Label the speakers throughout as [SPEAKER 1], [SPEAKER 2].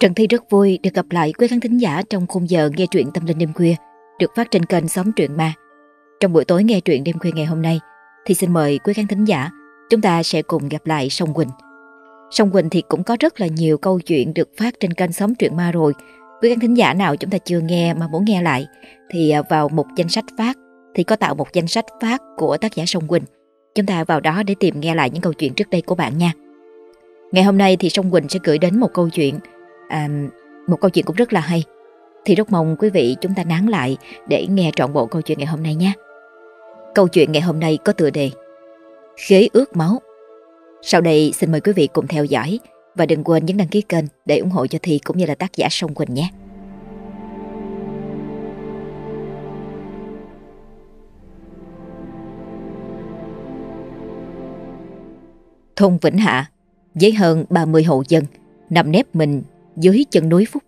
[SPEAKER 1] Trần Thi rất vui được gặp lại quý khán thính giả trong khung giờ nghe truyện tâm linh đêm khuya, được phát trên kênh sóng Truyện Ma. Trong buổi tối nghe truyện đêm khuya ngày hôm nay, thì xin mời quý khán thính giả, chúng ta sẽ cùng gặp lại Song Quỳnh. Song Quỳnh thì cũng có rất là nhiều câu chuyện được phát trên kênh sóng Truyện Ma rồi. Quý khán thính giả nào chúng ta chưa nghe mà muốn nghe lại, thì à, vào một danh sách phát, thì có tạo một danh sách phát của tác giả Song Quỳnh. Chúng ta vào đó để tìm nghe lại những câu chuyện trước đây của bạn nha. Ngày hôm nay thì Song Quỳnh sẽ gửi đến một câu chuyện à, một câu chuyện cũng rất là hay. Thì rất mong quý vị chúng ta nán lại để nghe trọn bộ câu chuyện ngày hôm nay nhé. Câu chuyện ngày hôm nay có tựa đề Khế ướt máu. Sau đây xin mời quý vị cùng theo dõi và đừng quên nhấn đăng ký kênh để ủng hộ cho Thi cũng như là tác giả Song Quỳnh nhé. Thôn Vĩnh Hạ với hơn 30 hộ dân nằm nép mình dưới chân núi Phúc,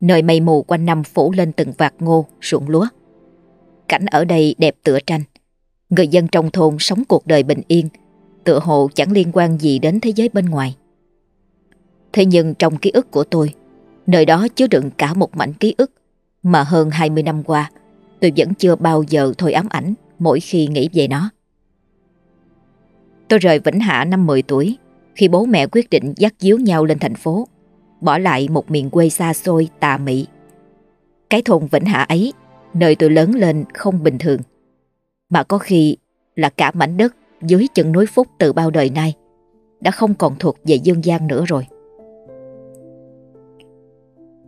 [SPEAKER 1] nơi mây mù quanh năm phủ lên từng vạt ngô, ruộng lúa. Cảnh ở đây đẹp tựa tranh. Người dân trong thôn sống cuộc đời bình yên, tựa hồ chẳng liên quan gì đến thế giới bên ngoài. Thế nhưng trong ký ức của tôi, nơi đó chứa đựng cả một mảnh ký ức mà hơn 20 năm qua tôi vẫn chưa bao giờ thôi ám ảnh mỗi khi nghĩ về nó. Tôi rời Vĩnh Hạ năm 10 tuổi khi bố mẹ quyết định dắt díu nhau lên thành phố bỏ lại một miền quê xa xôi tà mị. Cái thôn Vĩnh Hạ ấy, nơi tôi lớn lên không bình thường, mà có khi là cả mảnh đất dưới chân núi Phúc từ bao đời nay, đã không còn thuộc về dương gian nữa rồi.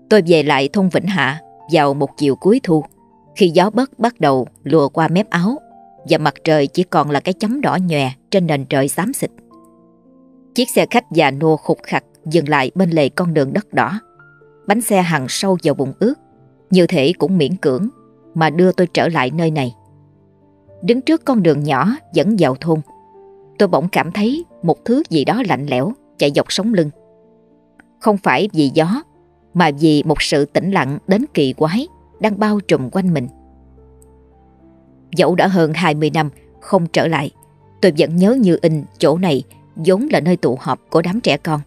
[SPEAKER 1] Tôi về lại thôn Vĩnh Hạ vào một chiều cuối thu, khi gió bấc bắt đầu lùa qua mép áo và mặt trời chỉ còn là cái chấm đỏ nhòe trên nền trời xám xịt. Chiếc xe khách già nua khục khặt dừng lại bên lề con đường đất đỏ. Bánh xe hằn sâu vào bụng ướt, như thể cũng miễn cưỡng mà đưa tôi trở lại nơi này. Đứng trước con đường nhỏ dẫn vào thôn, tôi bỗng cảm thấy một thứ gì đó lạnh lẽo chạy dọc sống lưng. Không phải vì gió, mà vì một sự tĩnh lặng đến kỳ quái đang bao trùm quanh mình. Dẫu đã hơn 20 năm không trở lại, tôi vẫn nhớ như in chỗ này vốn là nơi tụ họp của đám trẻ con.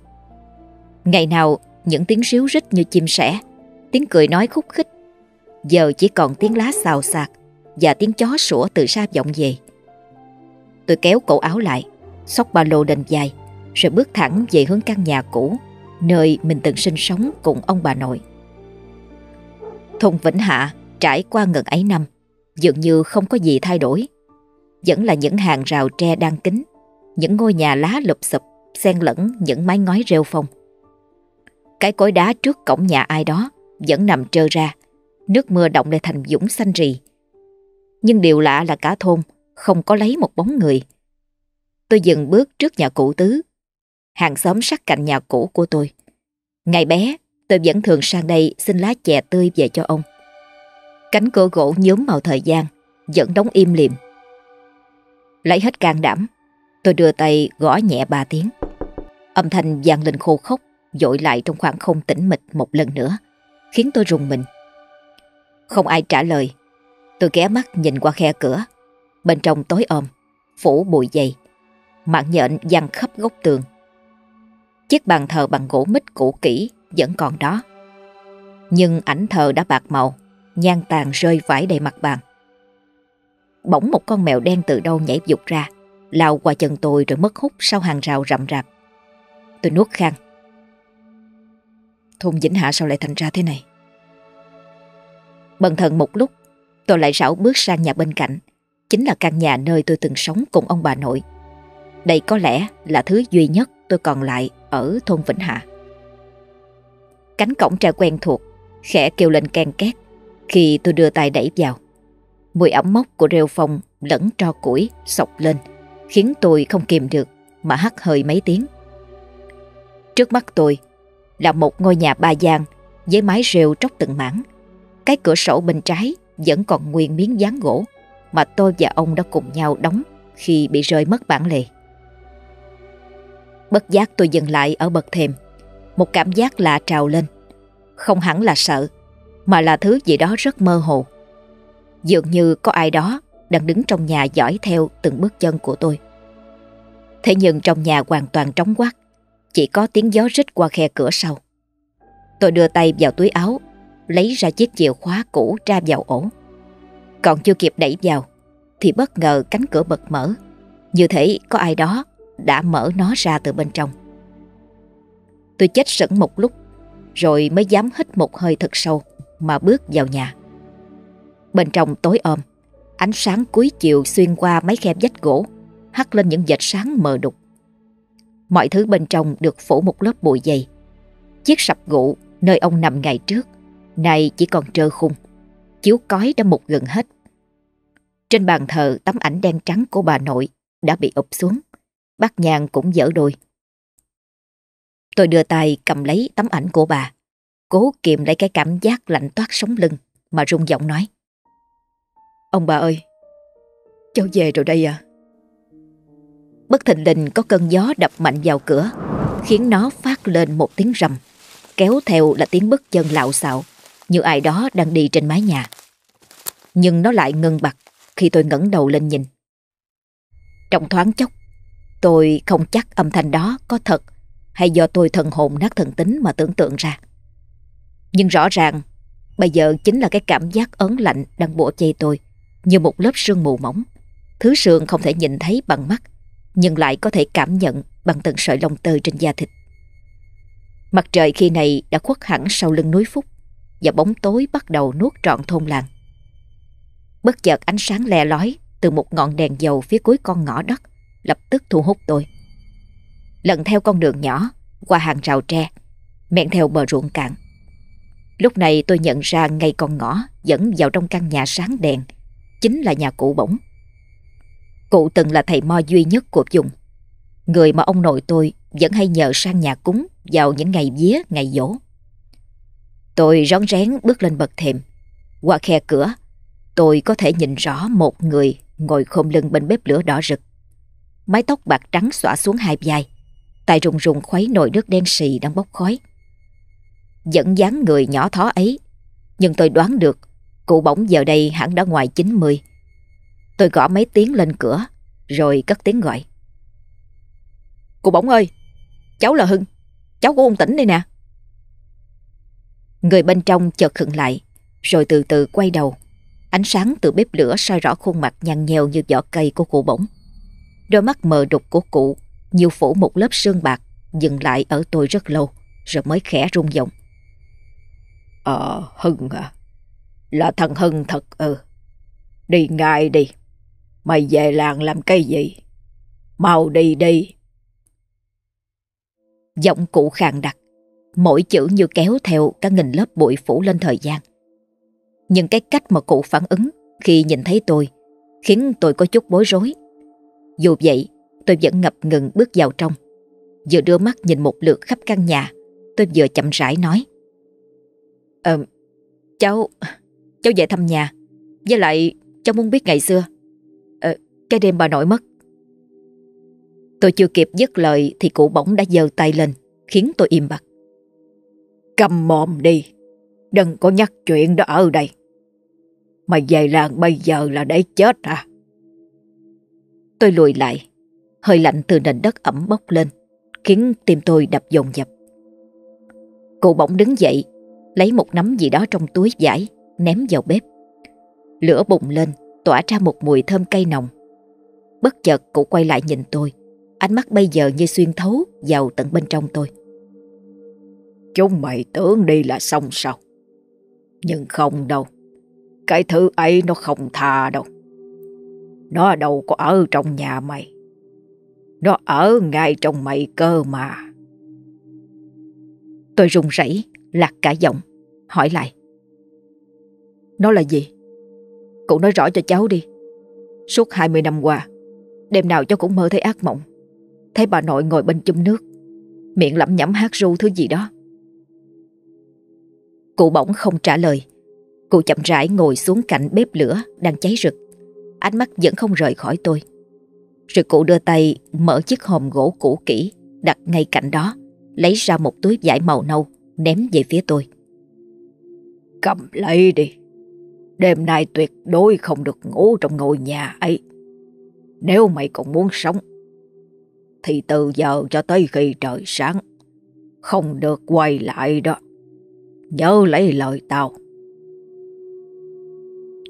[SPEAKER 1] Ngày nào những tiếng ríu rít như chim sẻ, tiếng cười nói khúc khích. Giờ chỉ còn tiếng lá xào xạc và tiếng chó sủa từ xa vọng về. Tôi kéo cổ áo lại, xốc ba lô đền dài, rồi bước thẳng về hướng căn nhà cũ, nơi mình từng sinh sống cùng ông bà nội. Thôn Vĩnh Hạ trải qua ngần ấy năm, dường như không có gì thay đổi. Vẫn là những hàng rào tre đang kính, những ngôi nhà lá lụp sụp, xen lẫn những mái ngói rêu phong. Cái cối đá trước cổng nhà ai đó vẫn nằm trơ ra, nước mưa động lại thành dũng xanh rì. Nhưng điều lạ là cả thôn không có lấy một bóng người. Tôi dừng bước trước nhà cụ tứ, hàng xóm sát cạnh nhà cũ của tôi. Ngày bé, tôi vẫn thường sang đây xin lá chè tươi về cho ông. Cánh cửa gỗ nhúm màu thời gian, vẫn đóng im liềm. Lấy hết can đảm, tôi đưa tay gõ nhẹ ba tiếng. Âm thanh vang lên khô khốc dội lại trong khoảng không tĩnh mịch một lần nữa, khiến tôi rùng mình. Không ai trả lời, tôi ghé mắt nhìn qua khe cửa. Bên trong tối om, phủ bụi dày, mạng nhện văng khắp góc tường. Chiếc bàn thờ bằng gỗ mít cũ kỹ vẫn còn đó. Nhưng ảnh thờ đã bạc màu, nhang tàn rơi vãi đầy mặt bàn. Bỗng một con mèo đen từ đâu nhảy dục ra, lao qua chân tôi rồi mất hút sau hàng rào rậm rạp. Tôi nuốt khăn, Thôn Vĩnh Hạ sao lại thành ra thế này? Bần thần một lúc, Tôi lại rảo bước sang nhà bên cạnh. Chính là căn nhà nơi tôi từng sống cùng ông bà nội. Đây có lẽ là thứ duy nhất tôi còn lại Ở thôn Vĩnh Hạ. Cánh cổng tre quen thuộc, Khẽ kêu lên can két Khi tôi đưa tay đẩy vào. Mùi ẩm mốc của rêu phong lẫn tro củi sọc lên, Khiến tôi không kìm được Mà hắt hơi mấy tiếng. Trước mắt tôi là một ngôi nhà ba gian với mái rêu tróc từng mảng. Cái cửa sổ bên trái vẫn còn nguyên miếng dán gỗ mà tôi và ông đã cùng nhau đóng khi bị rơi mất bản lề. Bất giác tôi dừng lại ở bậc thềm. Một cảm giác lạ trào lên. Không hẳn là sợ, mà là thứ gì đó rất mơ hồ. Dường như có ai đó đang đứng trong nhà dõi theo từng bước chân của tôi. Thế nhưng trong nhà hoàn toàn trống quát. Chỉ có tiếng gió rít qua khe cửa sau Tôi đưa tay vào túi áo, lấy ra chiếc chìa khóa cũ tra vào ổ. Còn chưa kịp đẩy vào, thì bất ngờ cánh cửa bật mở. Như thể có ai đó đã mở nó ra từ bên trong. Tôi chết sững một lúc, rồi mới dám hít một hơi thật sâu mà bước vào nhà. Bên trong tối om ánh sáng cuối chiều xuyên qua mấy khe vách gỗ, hắt lên những vệt sáng mờ đục. Mọi thứ bên trong được phủ một lớp bụi dày. Chiếc sập gụ nơi ông nằm ngày trước, nay chỉ còn trơ khung. Chiếu cói đã mục gần hết. Trên bàn thờ tấm ảnh đen trắng của bà nội đã bị ụp xuống. Bác nhang cũng dở đôi. Tôi đưa tay cầm lấy tấm ảnh của bà, cố kiềm lấy cái cảm giác lạnh toát sống lưng mà rung giọng nói. Ông bà ơi, cháu về rồi đây à? Bất thình lình có cơn gió đập mạnh vào cửa, khiến nó phát lên một tiếng rầm, kéo theo là tiếng bước chân lạo xạo, như ai đó đang đi trên mái nhà. Nhưng nó lại ngưng bặt khi tôi ngẩng đầu lên nhìn. Trong thoáng chốc, tôi không chắc âm thanh đó có thật hay do tôi thần hồn nát thần tính mà tưởng tượng ra. Nhưng rõ ràng, bây giờ chính là cái cảm giác ớn lạnh đang bủa chây tôi, như một lớp sương mù mỏng. Thứ sương không thể nhìn thấy bằng mắt, nhưng lại có thể cảm nhận bằng từng sợi lông tơ trên da thịt. Mặt trời khi này đã khuất hẳn sau lưng núi Phúc và bóng tối bắt đầu nuốt trọn thôn làng. Bất chợt ánh sáng le lói từ một ngọn đèn dầu phía cuối con ngõ đất lập tức thu hút tôi. Lần theo con đường nhỏ qua hàng rào tre, men theo bờ ruộng cạn. Lúc này tôi nhận ra ngay con ngõ dẫn vào trong căn nhà sáng đèn, chính là nhà cụ bổng. Cụ từng là thầy mo duy nhất của vùng. Người mà ông nội tôi vẫn hay nhờ sang nhà cúng vào những ngày vía, ngày dỗ. Tôi rón rén bước lên bậc thềm. Qua khe cửa, tôi có thể nhìn rõ một người ngồi khom lưng bên bếp lửa đỏ rực. Mái tóc bạc trắng xõa xuống hai vai, tay rùng rùng khuấy nồi nước đen xì đang bốc khói. Dẫn dáng người nhỏ thó ấy, nhưng tôi đoán được cụ bỗng giờ đây hẳn đã ngoài 90. Tôi gõ mấy tiếng lên cửa, rồi cất tiếng gọi. Cụ bỗng ơi, cháu là Hưng, cháu của ông tỉnh đây nè. Người bên trong chợt khựng lại, rồi từ từ quay đầu. Ánh sáng từ bếp lửa soi rõ khuôn mặt nhăn nheo như vỏ cây của cụ bỗng. Đôi mắt mờ đục của cụ nhiều phủ một lớp sương bạc dừng lại ở tôi rất lâu rồi mới khẽ rung giọng. Ờ, Hưng à, là thằng Hưng thật ừ. Đi ngay đi, mày về làng làm cái gì? Mau đi đi. Giọng cụ khàn đặc, mỗi chữ như kéo theo cả nghìn lớp bụi phủ lên thời gian. Nhưng cái cách mà cụ phản ứng khi nhìn thấy tôi khiến tôi có chút bối rối. Dù vậy, tôi vẫn ngập ngừng bước vào trong. Vừa đưa mắt nhìn một lượt khắp căn nhà, tôi vừa chậm rãi nói. Ờ, cháu, cháu về thăm nhà. Với lại, cháu muốn biết ngày xưa. Cái đêm bà nội mất. Tôi chưa kịp dứt lời thì cụ bỗng đã giơ tay lên, khiến tôi im bặt. Cầm mồm đi, đừng có nhắc chuyện đó ở đây. Mày về làng bây giờ là để chết à? Tôi lùi lại, hơi lạnh từ nền đất ẩm bốc lên, khiến tim tôi đập dồn dập. Cụ bỗng đứng dậy, lấy một nắm gì đó trong túi vải, ném vào bếp. Lửa bùng lên, tỏa ra một mùi thơm cây nồng. Bất chợt cụ quay lại nhìn tôi, ánh mắt bây giờ như xuyên thấu vào tận bên trong tôi. Chúng mày tưởng đi là xong sao? Nhưng không đâu. Cái thứ ấy nó không tha đâu. Nó đâu có ở trong nhà mày. Nó ở ngay trong mày cơ mà. Tôi run rẩy, lạc cả giọng, hỏi lại. Nó là gì? Cụ nói rõ cho cháu đi. Suốt 20 năm qua, đêm nào cháu cũng mơ thấy ác mộng. Thấy bà nội ngồi bên chum nước, miệng lẩm nhẩm hát ru thứ gì đó. Cụ bỗng không trả lời. Cụ chậm rãi ngồi xuống cạnh bếp lửa đang cháy rực. Ánh mắt vẫn không rời khỏi tôi. Rồi cụ đưa tay mở chiếc hòm gỗ cũ kỹ đặt ngay cạnh đó, lấy ra một túi vải màu nâu ném về phía tôi. Cầm lấy đi. Đêm nay tuyệt đối không được ngủ trong ngôi nhà ấy. Nếu mày còn muốn sống, thì từ giờ cho tới khi trời sáng, không được quay lại đó.
[SPEAKER 2] Nhớ lấy lời tao.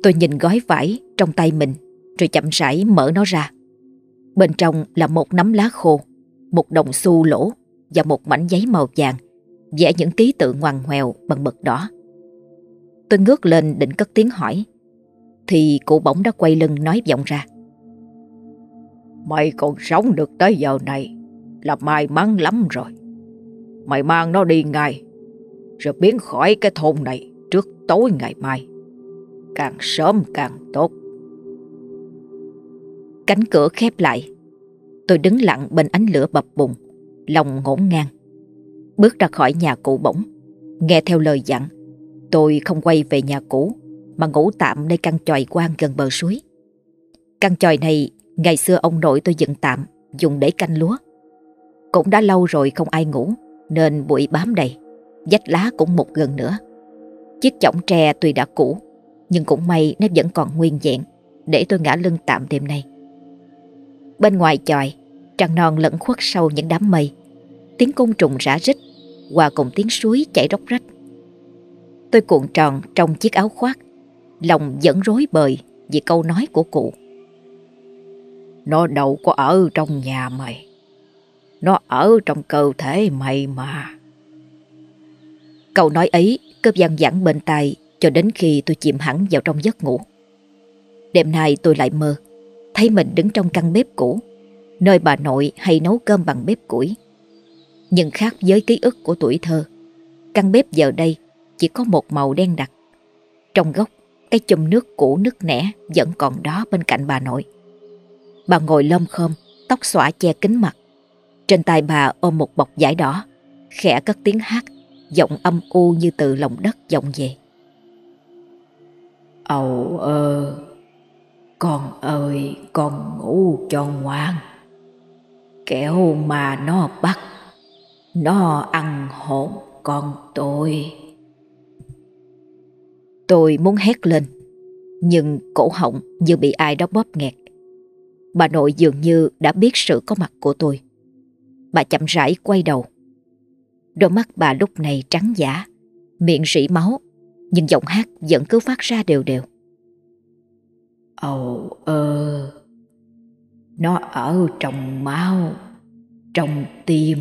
[SPEAKER 1] Tôi nhìn gói vải trong tay mình rồi chậm rãi mở nó ra. Bên trong là một nắm lá khô, một đồng xu lỗ và một mảnh giấy màu vàng vẽ những ký tự ngoằn ngoèo bằng mực đỏ. Tôi ngước lên định cất tiếng hỏi thì cụ bỗng đã quay lưng nói vọng ra.
[SPEAKER 2] Mày còn sống được tới giờ này là may mắn lắm rồi. Mày mang nó đi ngay rồi biến khỏi cái thôn này trước tối ngày mai. Càng sớm càng tốt.
[SPEAKER 1] Cánh cửa khép lại. Tôi đứng lặng bên ánh lửa bập bùng, lòng ngổn ngang. Bước ra khỏi nhà cụ bỗng, nghe theo lời dặn, tôi không quay về nhà cũ mà ngủ tạm nơi căn tròi quan gần bờ suối. Căn tròi này ngày xưa ông nội tôi dựng tạm dùng để canh lúa. Cũng đã lâu rồi không ai ngủ nên bụi bám đầy, dách lá cũng một gần nữa. Chiếc chõng tre tuy đã cũ nhưng cũng may nó vẫn còn nguyên vẹn để tôi ngã lưng tạm đêm nay. Bên ngoài chòi, trăng non lẫn khuất sau những đám mây, tiếng côn trùng rã rít hòa cùng tiếng suối chảy róc rách. Tôi cuộn tròn trong chiếc áo khoác, lòng vẫn rối bời vì câu nói của cụ.
[SPEAKER 2] Nó đâu có ở trong nhà mày, nó ở trong cơ thể mày mà.
[SPEAKER 1] Câu nói ấy cứ văng vẳng bên tai cho đến khi tôi chìm hẳn vào trong giấc ngủ. Đêm nay tôi lại mơ, thấy mình đứng trong căn bếp cũ, nơi bà nội hay nấu cơm bằng bếp củi. Nhưng khác với ký ức của tuổi thơ, căn bếp giờ đây chỉ có một màu đen đặc. Trong góc, cái chùm nước cũ nứt nẻ vẫn còn đó bên cạnh bà nội. Bà ngồi lom khom, tóc xõa che kính mặt. Trên tay bà ôm một bọc vải đỏ, khẽ cất tiếng hát, giọng âm u như từ lòng đất vọng về.
[SPEAKER 2] Ầu ơ, con ơi, con ngủ cho ngoan. Kẻo mà nó bắt, nó ăn hồn con tôi.
[SPEAKER 1] Tôi muốn hét lên, nhưng cổ họng như bị ai đó bóp nghẹt. Bà nội dường như đã biết sự có mặt của tôi. Bà chậm rãi quay đầu. Đôi mắt bà lúc này trắng giả, miệng rỉ máu, nhưng giọng hát vẫn cứ phát ra đều đều.
[SPEAKER 2] Ồ ơ, nó ở trong máu, trong tim,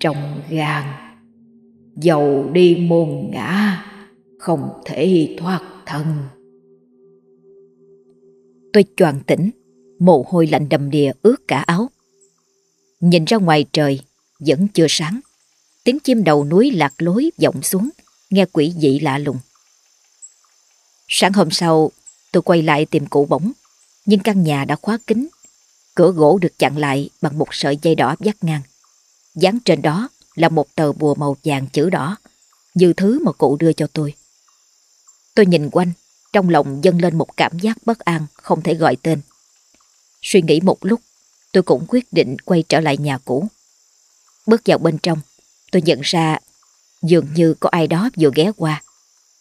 [SPEAKER 2] trong gan. Dầu đi môn ngã, không thể thoát thân.
[SPEAKER 1] Tôi choàng tỉnh, mồ hôi lạnh đầm đìa ướt cả áo. Nhìn ra ngoài trời, vẫn chưa sáng. Tiếng chim đầu núi lạc lối vọng xuống, nghe quỷ dị lạ lùng. Sáng hôm sau, tôi quay lại tìm cụ bổng, nhưng căn nhà đã khóa kín. Cửa gỗ được chặn lại bằng một sợi dây đỏ vắt ngang. Dán trên đó là một tờ bùa màu vàng chữ đỏ, như thứ mà cụ đưa cho tôi. Tôi nhìn quanh, trong lòng dâng lên một cảm giác bất an không thể gọi tên. Suy nghĩ một lúc, tôi cũng quyết định quay trở lại nhà cũ. Bước vào bên trong, tôi nhận ra dường như có ai đó vừa ghé qua,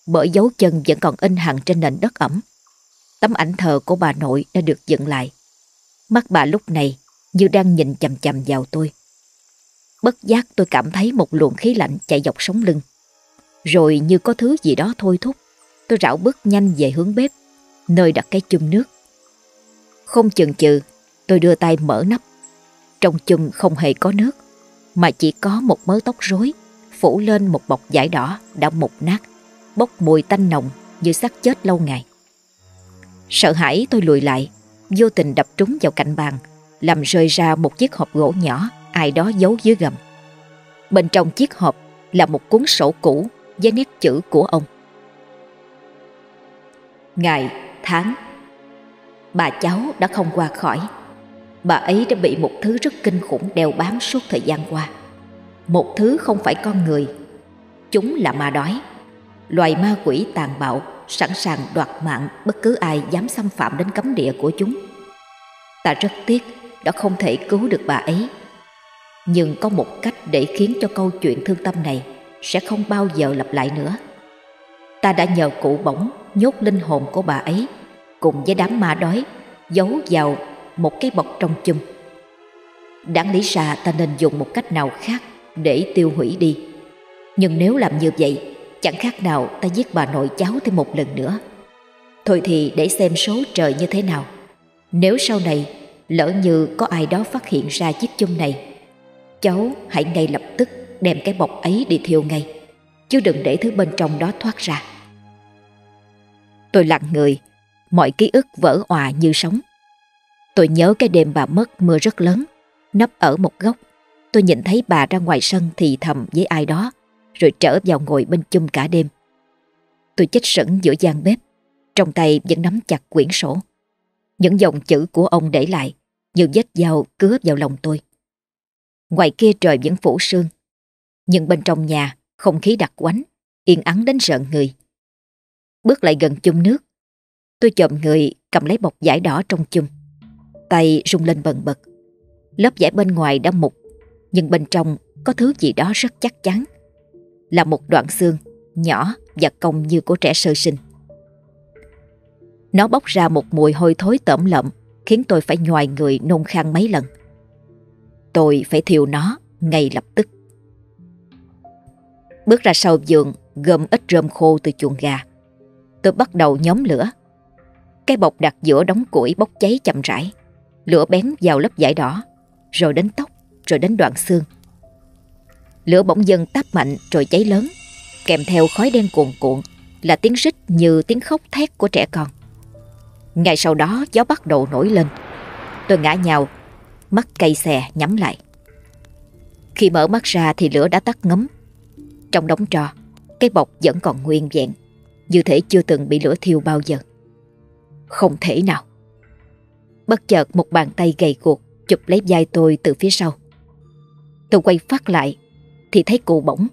[SPEAKER 1] bởi dấu chân vẫn còn in hằn trên nền đất ẩm. Tấm ảnh thờ của bà nội đã được dựng lại. Mắt bà lúc này như đang nhìn chầm chầm vào tôi. Bất giác tôi cảm thấy một luồng khí lạnh chạy dọc sống lưng. Rồi như có thứ gì đó thôi thúc, tôi rảo bước nhanh về hướng bếp, nơi đặt cái chum nước. Không chần chừ, tôi đưa tay mở nắp. Trong chum không hề có nước, mà chỉ có một mớ tóc rối phủ lên một bọc vải đỏ đã mục nát, bốc mùi tanh nồng như xác chết lâu ngày. Sợ hãi tôi lùi lại, vô tình đập trúng vào cạnh bàn, làm rơi ra một chiếc hộp gỗ nhỏ ai đó giấu dưới gầm. Bên trong chiếc hộp là một cuốn sổ cũ với nét chữ của ông. Ngày, tháng Bà cháu đã không qua khỏi. Bà ấy đã bị một thứ rất kinh khủng đeo bám suốt thời gian qua. Một thứ không phải con người. Chúng là ma đói. Loài ma quỷ tàn bạo, Sẵn sàng đoạt mạng bất cứ ai dám xâm phạm đến cấm địa của chúng. Ta rất tiếc đã không thể cứu được bà ấy. Nhưng có một cách để khiến cho câu chuyện thương tâm này Sẽ không bao giờ lặp lại nữa. Ta đã nhờ cụ bổng nhốt linh hồn của bà ấy cùng với đám ma đói, giấu vào một cái bọc trong chum. Đáng lý ra ta nên dùng một cách nào khác để tiêu hủy đi. Nhưng nếu làm như vậy, Chẳng khác nào ta giết bà nội cháu thêm một lần nữa Thôi thì để xem số trời như thế nào Nếu sau này lỡ như có ai đó phát hiện ra chiếc chung này, Cháu hãy ngay lập tức đem cái bọc ấy đi thiêu ngay, Chứ đừng để thứ bên trong đó thoát ra Tôi lặng người Mọi ký ức vỡ òa như sóng. Tôi nhớ cái đêm bà mất mưa rất lớn, Nấp ở một góc. Tôi nhìn thấy bà ra ngoài sân thì thầm với ai đó, Rồi trở vào ngồi bên chung cả đêm. Tôi chết sững giữa gian bếp, Trong tay vẫn nắm chặt quyển sổ. Những dòng chữ của ông để lại, Như vết dao cứa vào lòng tôi. Ngoài kia trời vẫn phủ sương, Nhưng bên trong nhà Không khí đặc quánh, Yên ắng đến rợn người. Bước lại gần chung nước Tôi chồm người cầm lấy bọc vải đỏ trong chung. Tay rung lên bần bật. Lớp vải bên ngoài đã mục, Nhưng bên trong có thứ gì đó rất chắc chắn. Là một đoạn xương Nhỏ và cong như của trẻ sơ sinh. Nó bốc ra một mùi hôi thối tẩm lợm, Khiến tôi phải nhòi người nôn khan mấy lần. Tôi phải thiêu nó ngay lập tức. Bước ra sau giường, Gom ít rơm khô từ chuồng gà. Tôi bắt đầu nhóm lửa. Cái bọc đặt giữa đống củi bốc cháy chậm rãi. Lửa bén vào lớp vải đỏ, Rồi đến tóc, Rồi đến đoạn xương. Lửa bỗng dần táp mạnh rồi cháy lớn, Kèm theo khói đen cuồn cuộn Là tiếng rít như tiếng khóc thét của trẻ con. Ngay sau đó, gió bắt đầu nổi lên. Tôi ngã nhào, Mắt cây xè nhắm lại. Khi mở mắt ra thì lửa đã tắt ngấm. Trong đống trò, Cái bọc vẫn còn nguyên vẹn, Như thể chưa từng bị lửa thiêu bao giờ. Không thể nào. Bất chợt một bàn tay gầy guộc Chụp lấy vai tôi từ phía sau. Tôi quay phát lại Thì thấy cụ bỗng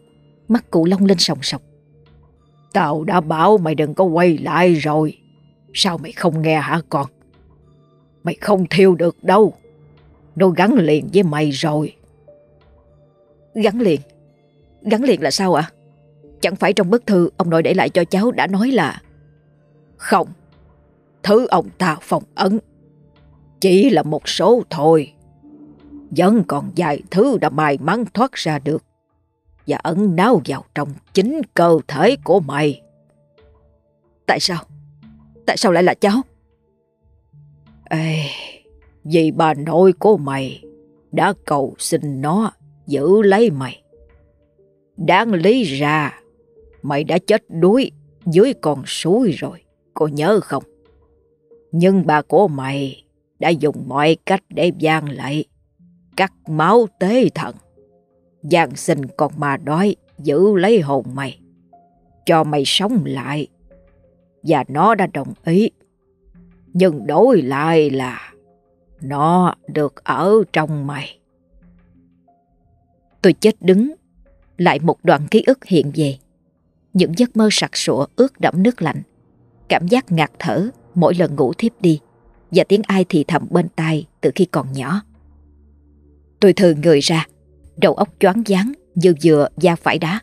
[SPEAKER 1] Mắt cụ long lên sòng sọc.
[SPEAKER 2] Tao đã bảo mày đừng có quay lại rồi. Sao mày không nghe hả con? Mày không thiêu được đâu. Nó gắn liền với mày rồi.
[SPEAKER 1] Gắn liền? Gắn liền là sao ạ? Chẳng phải trong bức thư ông nội để lại cho cháu đã nói là
[SPEAKER 2] Không Thứ ông ta phong ấn. Chỉ là một số thôi. Vẫn còn vài thứ đã may mắn thoát ra được. Và ẩn náu vào trong chính cơ thể của mày.
[SPEAKER 1] Tại sao? Tại sao lại là cháu?
[SPEAKER 2] Ê, Vì bà nội của mày Đã cầu xin nó giữ lấy mày. Đáng lý ra Mày đã chết đuối dưới con suối rồi, cô nhớ không? Nhưng bà của mày đã dùng mọi cách để gian lại, cắt máu tế thần. Giang sinh con ma đói giữ lấy hồn mày, cho mày sống lại. Và nó đã đồng ý. Nhưng đổi lại là nó được ở trong mày.
[SPEAKER 1] Tôi chết đứng, lại một đoạn ký ức hiện về. Những giấc mơ sặc sụa ướt đẫm nước lạnh Cảm giác ngạt thở mỗi lần ngủ thiếp đi, Và tiếng ai thì thầm bên tai từ khi còn nhỏ. Tôi thừ người ra, Đầu óc choáng váng như vừa da phải đá.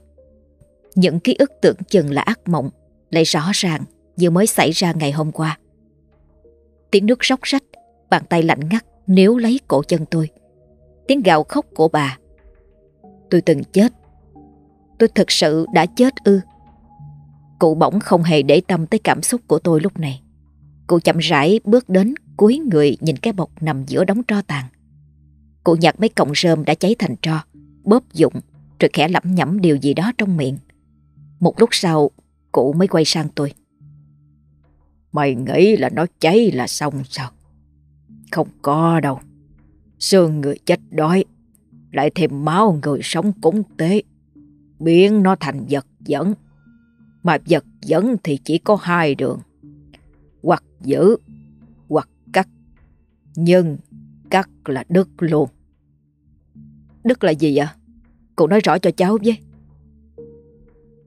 [SPEAKER 1] Những ký ức tưởng chừng là ác mộng Lại rõ ràng như mới xảy ra ngày hôm qua. Tiếng nước róc rách, Bàn tay lạnh ngắt nếu lấy cổ chân tôi. Tiếng gào khóc của bà. Tôi từng chết. Tôi thực sự đã chết ư. Cụ bỗng không hề để tâm tới cảm xúc của tôi lúc này. Cụ chậm rãi bước đến cúi người nhìn cái bọc nằm giữa đống tro tàn. Cụ nhặt mấy cọng rơm đã cháy thành tro, bóp dụng rồi khẽ lẩm nhẩm điều gì đó trong miệng. Một lúc sau, cụ mới quay sang tôi.
[SPEAKER 2] Mày nghĩ là nó cháy là xong sao? Không có đâu. Xương người chết đói, lại thêm máu người sống cúng tế, biến nó thành vật dẫn mà vật dẫn thì chỉ có hai đường. Giữ, hoặc cắt. Nhưng cắt là đứt luôn.
[SPEAKER 1] Đứt là gì ạ? Cụ nói rõ cho cháu với.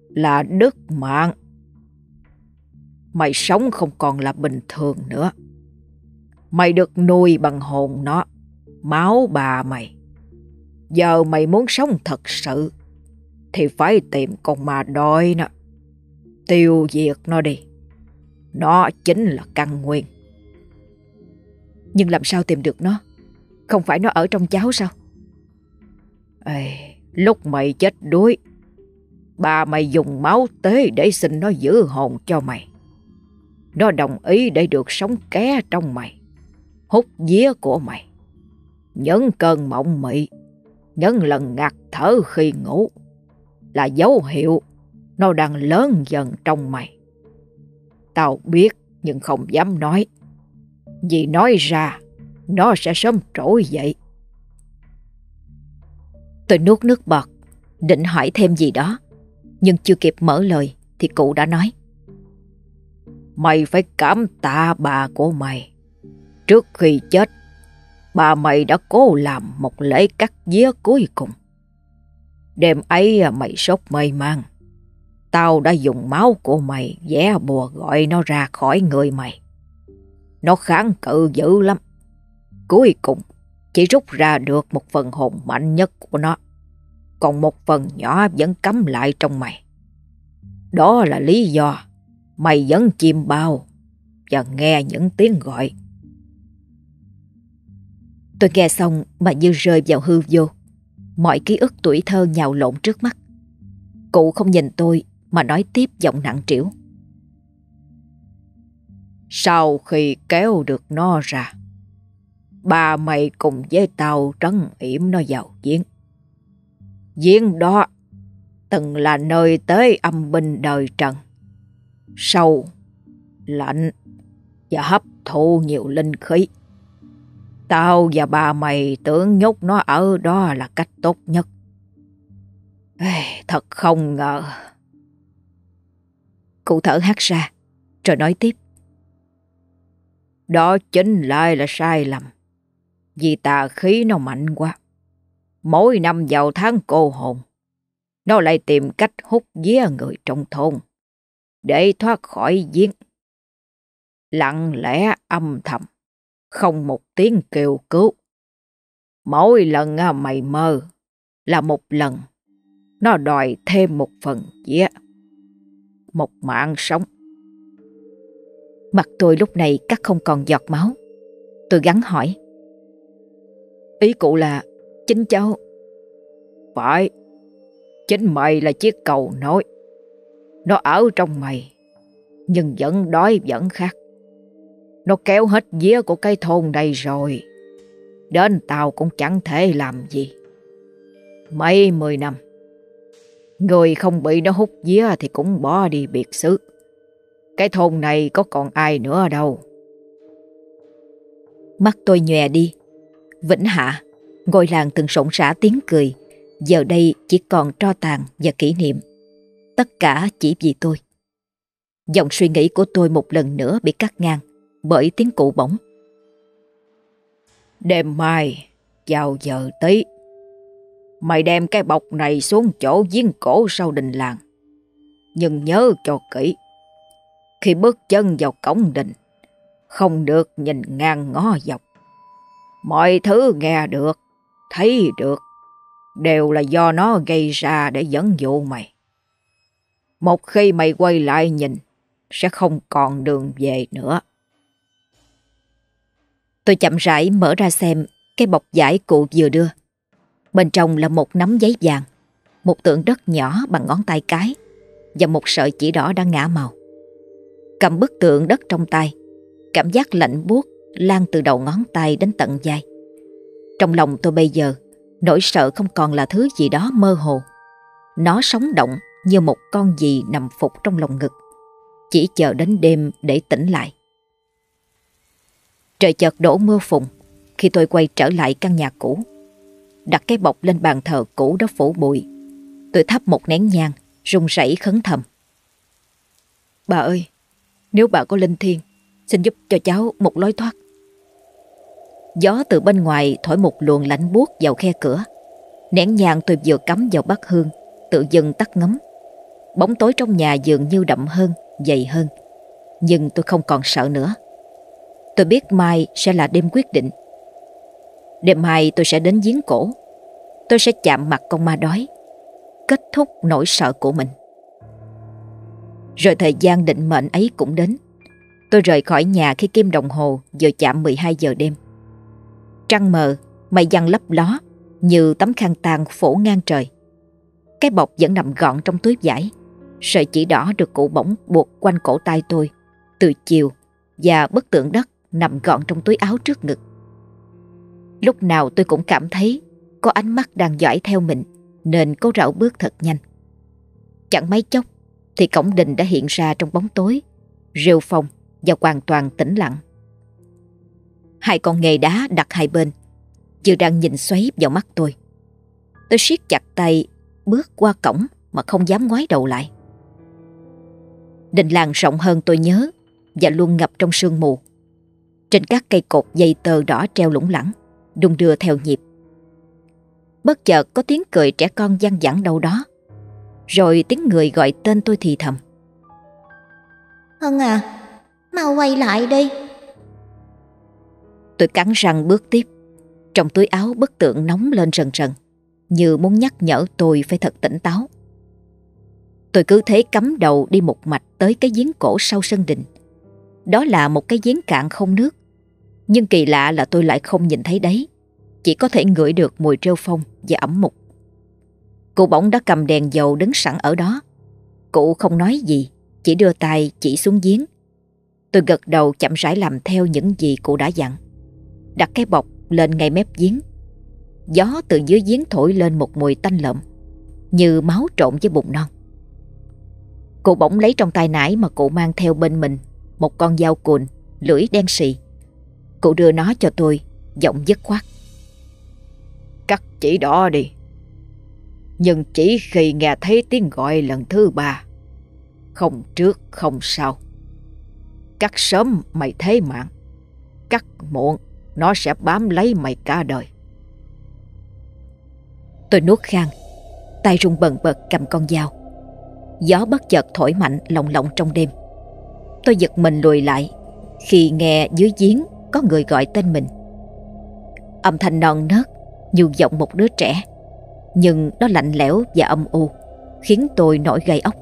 [SPEAKER 2] Là đứt mạng. Mày sống không còn là bình thường nữa. Mày được nuôi bằng hồn nó, máu bà mày. Giờ mày muốn sống thật sự thì phải tìm con ma đói nó tiêu diệt nó đi. Nó chính là căn nguyên.
[SPEAKER 1] Nhưng làm sao tìm được nó? Không phải nó ở trong cháu sao?
[SPEAKER 2] Ê, lúc mày chết đuối,
[SPEAKER 1] Bà mày dùng máu tế để xin nó giữ hồn cho mày. Nó đồng ý để được sống ké trong mày. Hút vía của mày. Những cơn mộng mị, những lần ngạt thở khi ngủ là dấu hiệu nó đang lớn dần trong mày. Tao biết nhưng không dám nói. Vì nói ra, nó sẽ sớm trỗi dậy.
[SPEAKER 3] Tôi nuốt nước bọt, định hỏi thêm gì đó. Nhưng chưa kịp mở lời thì cụ đã nói.
[SPEAKER 1] Mày phải cảm tạ bà của mày. Trước khi chết, bà mày đã cố làm một lễ cắt vía cuối cùng. Đêm ấy mày sốt mây mang. Tao đã dùng máu của mày vẽ bùa gọi nó ra khỏi người mày. Nó kháng cự dữ lắm. Cuối cùng, chỉ rút ra được một phần hồn mạnh nhất của nó. Còn một phần nhỏ vẫn cắm lại trong mày. Đó là lý do mày vẫn chìm bao và nghe những tiếng gọi.
[SPEAKER 3] Tôi nghe xong mà như rơi vào hư vô. Mọi ký ức tuổi thơ nhào lộn trước mắt. Cụ không nhìn tôi mà nói tiếp giọng nặng trĩu.
[SPEAKER 1] Sau khi kéo được nó ra, ba mày cùng với tao trấn yểm nó vào giếng. Giếng đó từng là nơi tới âm binh đời trần. Sâu, lạnh và hấp thụ nhiều linh khí. Tao và bà mày tưởng nhốt nó ở đó là cách tốt nhất. Ê, thật không ngờ.
[SPEAKER 3] Cụ thở hát ra, rồi nói tiếp.
[SPEAKER 1] Đó chính lại là sai lầm. Vì tà khí nó mạnh quá. Mỗi năm vào tháng cô hồn, nó lại tìm cách hút vía người trong thôn để thoát khỏi giếng. Lặng lẽ âm thầm, không một tiếng kêu cứu. Mỗi lần à, mày mơ là một lần, nó đòi thêm một phần vía, một mạng sống.
[SPEAKER 3] Mặt tôi lúc này cắt không còn giọt máu. Tôi gắn hỏi. Ý cụ là chính cháu.
[SPEAKER 1] Phải, chính mày là chiếc cầu nối. Nó ở trong mày, nhưng vẫn đói vẫn khát. Nó kéo hết vía của cái thôn đây rồi. Đến tao cũng chẳng thể làm gì. Mấy mười năm, người không bị nó hút vía thì cũng bỏ đi biệt xứ. Cái thôn này có còn ai nữa đâu.
[SPEAKER 3] Mắt tôi nhòe đi. Vĩnh Hạ, ngôi làng từng rộn rã tiếng cười, giờ đây chỉ còn tro tàn và kỷ niệm. Tất cả chỉ vì tôi. Dòng suy nghĩ của tôi một lần nữa bị cắt ngang bởi tiếng cụ bỗng.
[SPEAKER 1] Đêm mai, vào giờ tí, mày đem cái bọc này xuống chỗ giếng cổ sau đình làng. Nhưng nhớ cho kỹ, khi bước chân vào cổng đình, không được nhìn ngang ngó dọc. Mọi thứ nghe được, thấy được, đều là do nó gây ra để dẫn dụ mày. Một khi mày quay lại nhìn, sẽ không còn đường về nữa.
[SPEAKER 3] Tôi chậm rãi mở ra xem cái bọc giải cụ vừa đưa. Bên trong là một nắm giấy vàng, một tượng đất nhỏ bằng ngón tay cái và một sợi chỉ đỏ đang ngã màu. Cầm bức tượng đất trong tay, cảm giác lạnh buốt lan từ đầu ngón tay đến tận vai. Trong lòng tôi bây giờ, nỗi sợ không còn là thứ gì đó mơ hồ. Nó sống động như một con gì nằm phục trong lòng ngực, chỉ chờ đến đêm để tỉnh lại. Trời chợt đổ mưa phùn khi tôi quay trở lại căn nhà cũ. Đặt cái bọc lên bàn thờ cũ đó phủ bụi. Tôi thắp một nén nhang, rung rẩy khấn thầm. Bà ơi, nếu bà có linh thiêng, xin giúp cho cháu một lối thoát. Gió từ bên ngoài thổi một luồng lạnh buốt vào khe cửa. Nén nhang tôi vừa cắm vào bát hương, tự dưng tắt ngấm. Bóng tối trong nhà dường như đậm hơn, dày hơn. Nhưng tôi không còn sợ nữa. Tôi biết mai sẽ là đêm quyết định. Đêm mai tôi sẽ đến giếng cổ. Tôi sẽ chạm mặt con ma đói. Kết thúc nỗi sợ của mình. Rồi thời gian định mệnh ấy cũng đến. Tôi rời khỏi nhà khi kim đồng hồ vừa chạm 12 giờ đêm. Trăng mờ, mây giăng lấp ló như tấm khăn tàn phổ ngang trời.
[SPEAKER 1] Cái bọc vẫn nằm gọn trong túi vải. Sợi chỉ đỏ được cụ bỗng buộc quanh cổ tay tôi từ chiều và bức tượng đất nằm gọn trong túi áo trước ngực. Lúc nào tôi cũng cảm thấy có ánh mắt đang dõi theo mình nên cố rảo bước thật nhanh. Chẳng mấy chốc thì cổng đình đã hiện ra trong bóng tối, rêu phong và hoàn toàn tĩnh lặng. Hai con nghề đá đặt hai bên, chưa đang nhìn xoáy vào mắt tôi. Tôi siết chặt tay, bước qua cổng mà không dám ngoái đầu lại. Đình làng rộng hơn tôi nhớ và luôn ngập trong sương mù. Trên các cây cột dây tờ đỏ treo lủng lẳng, đung đưa theo nhịp. Bất chợt có tiếng cười trẻ con văng vẳng đâu đó. Rồi tiếng người gọi tên tôi thì thầm.
[SPEAKER 4] Hân à, mau quay lại đi.
[SPEAKER 1] Tôi cắn răng bước tiếp. Trong túi áo bức tượng nóng lên rần rần, như muốn nhắc nhở tôi phải thật tỉnh táo. Tôi cứ thế cắm đầu đi một mạch tới cái giếng cổ sau sân đình. Đó là một cái giếng cạn không nước. Nhưng kỳ lạ là tôi lại không nhìn thấy đấy. Chỉ có thể ngửi được mùi rêu phong và ẩm mục. Cụ bỗng đã cầm đèn dầu đứng sẵn ở đó. Cụ không nói gì, chỉ đưa tay chỉ xuống giếng. Tôi gật đầu chậm rãi làm theo những gì cụ đã dặn. Đặt cái bọc lên ngay mép giếng. Gió từ dưới giếng thổi lên một mùi tanh lợm, như máu trộn với bụng non. Cụ bỗng lấy trong tay nải mà cụ mang theo bên mình một con dao cùn, lưỡi đen xì. Cụ đưa nó cho tôi, giọng dứt khoát.
[SPEAKER 2] Cắt chỉ đỏ đi. Nhưng chỉ khi nghe thấy tiếng gọi lần thứ ba, không trước không sau. Cắt sớm mày thế mạng, cắt muộn nó sẽ bám lấy mày cả đời.
[SPEAKER 1] Tôi nuốt khang, tay rung bần bật cầm con dao. Gió bất chợt thổi mạnh lồng lộng trong đêm. Tôi giật mình lùi lại khi nghe dưới giếng có người gọi tên mình. Âm thanh non nớt như giọng một đứa trẻ, nhưng nó lạnh lẽo và âm u, khiến tôi nổi gai ốc.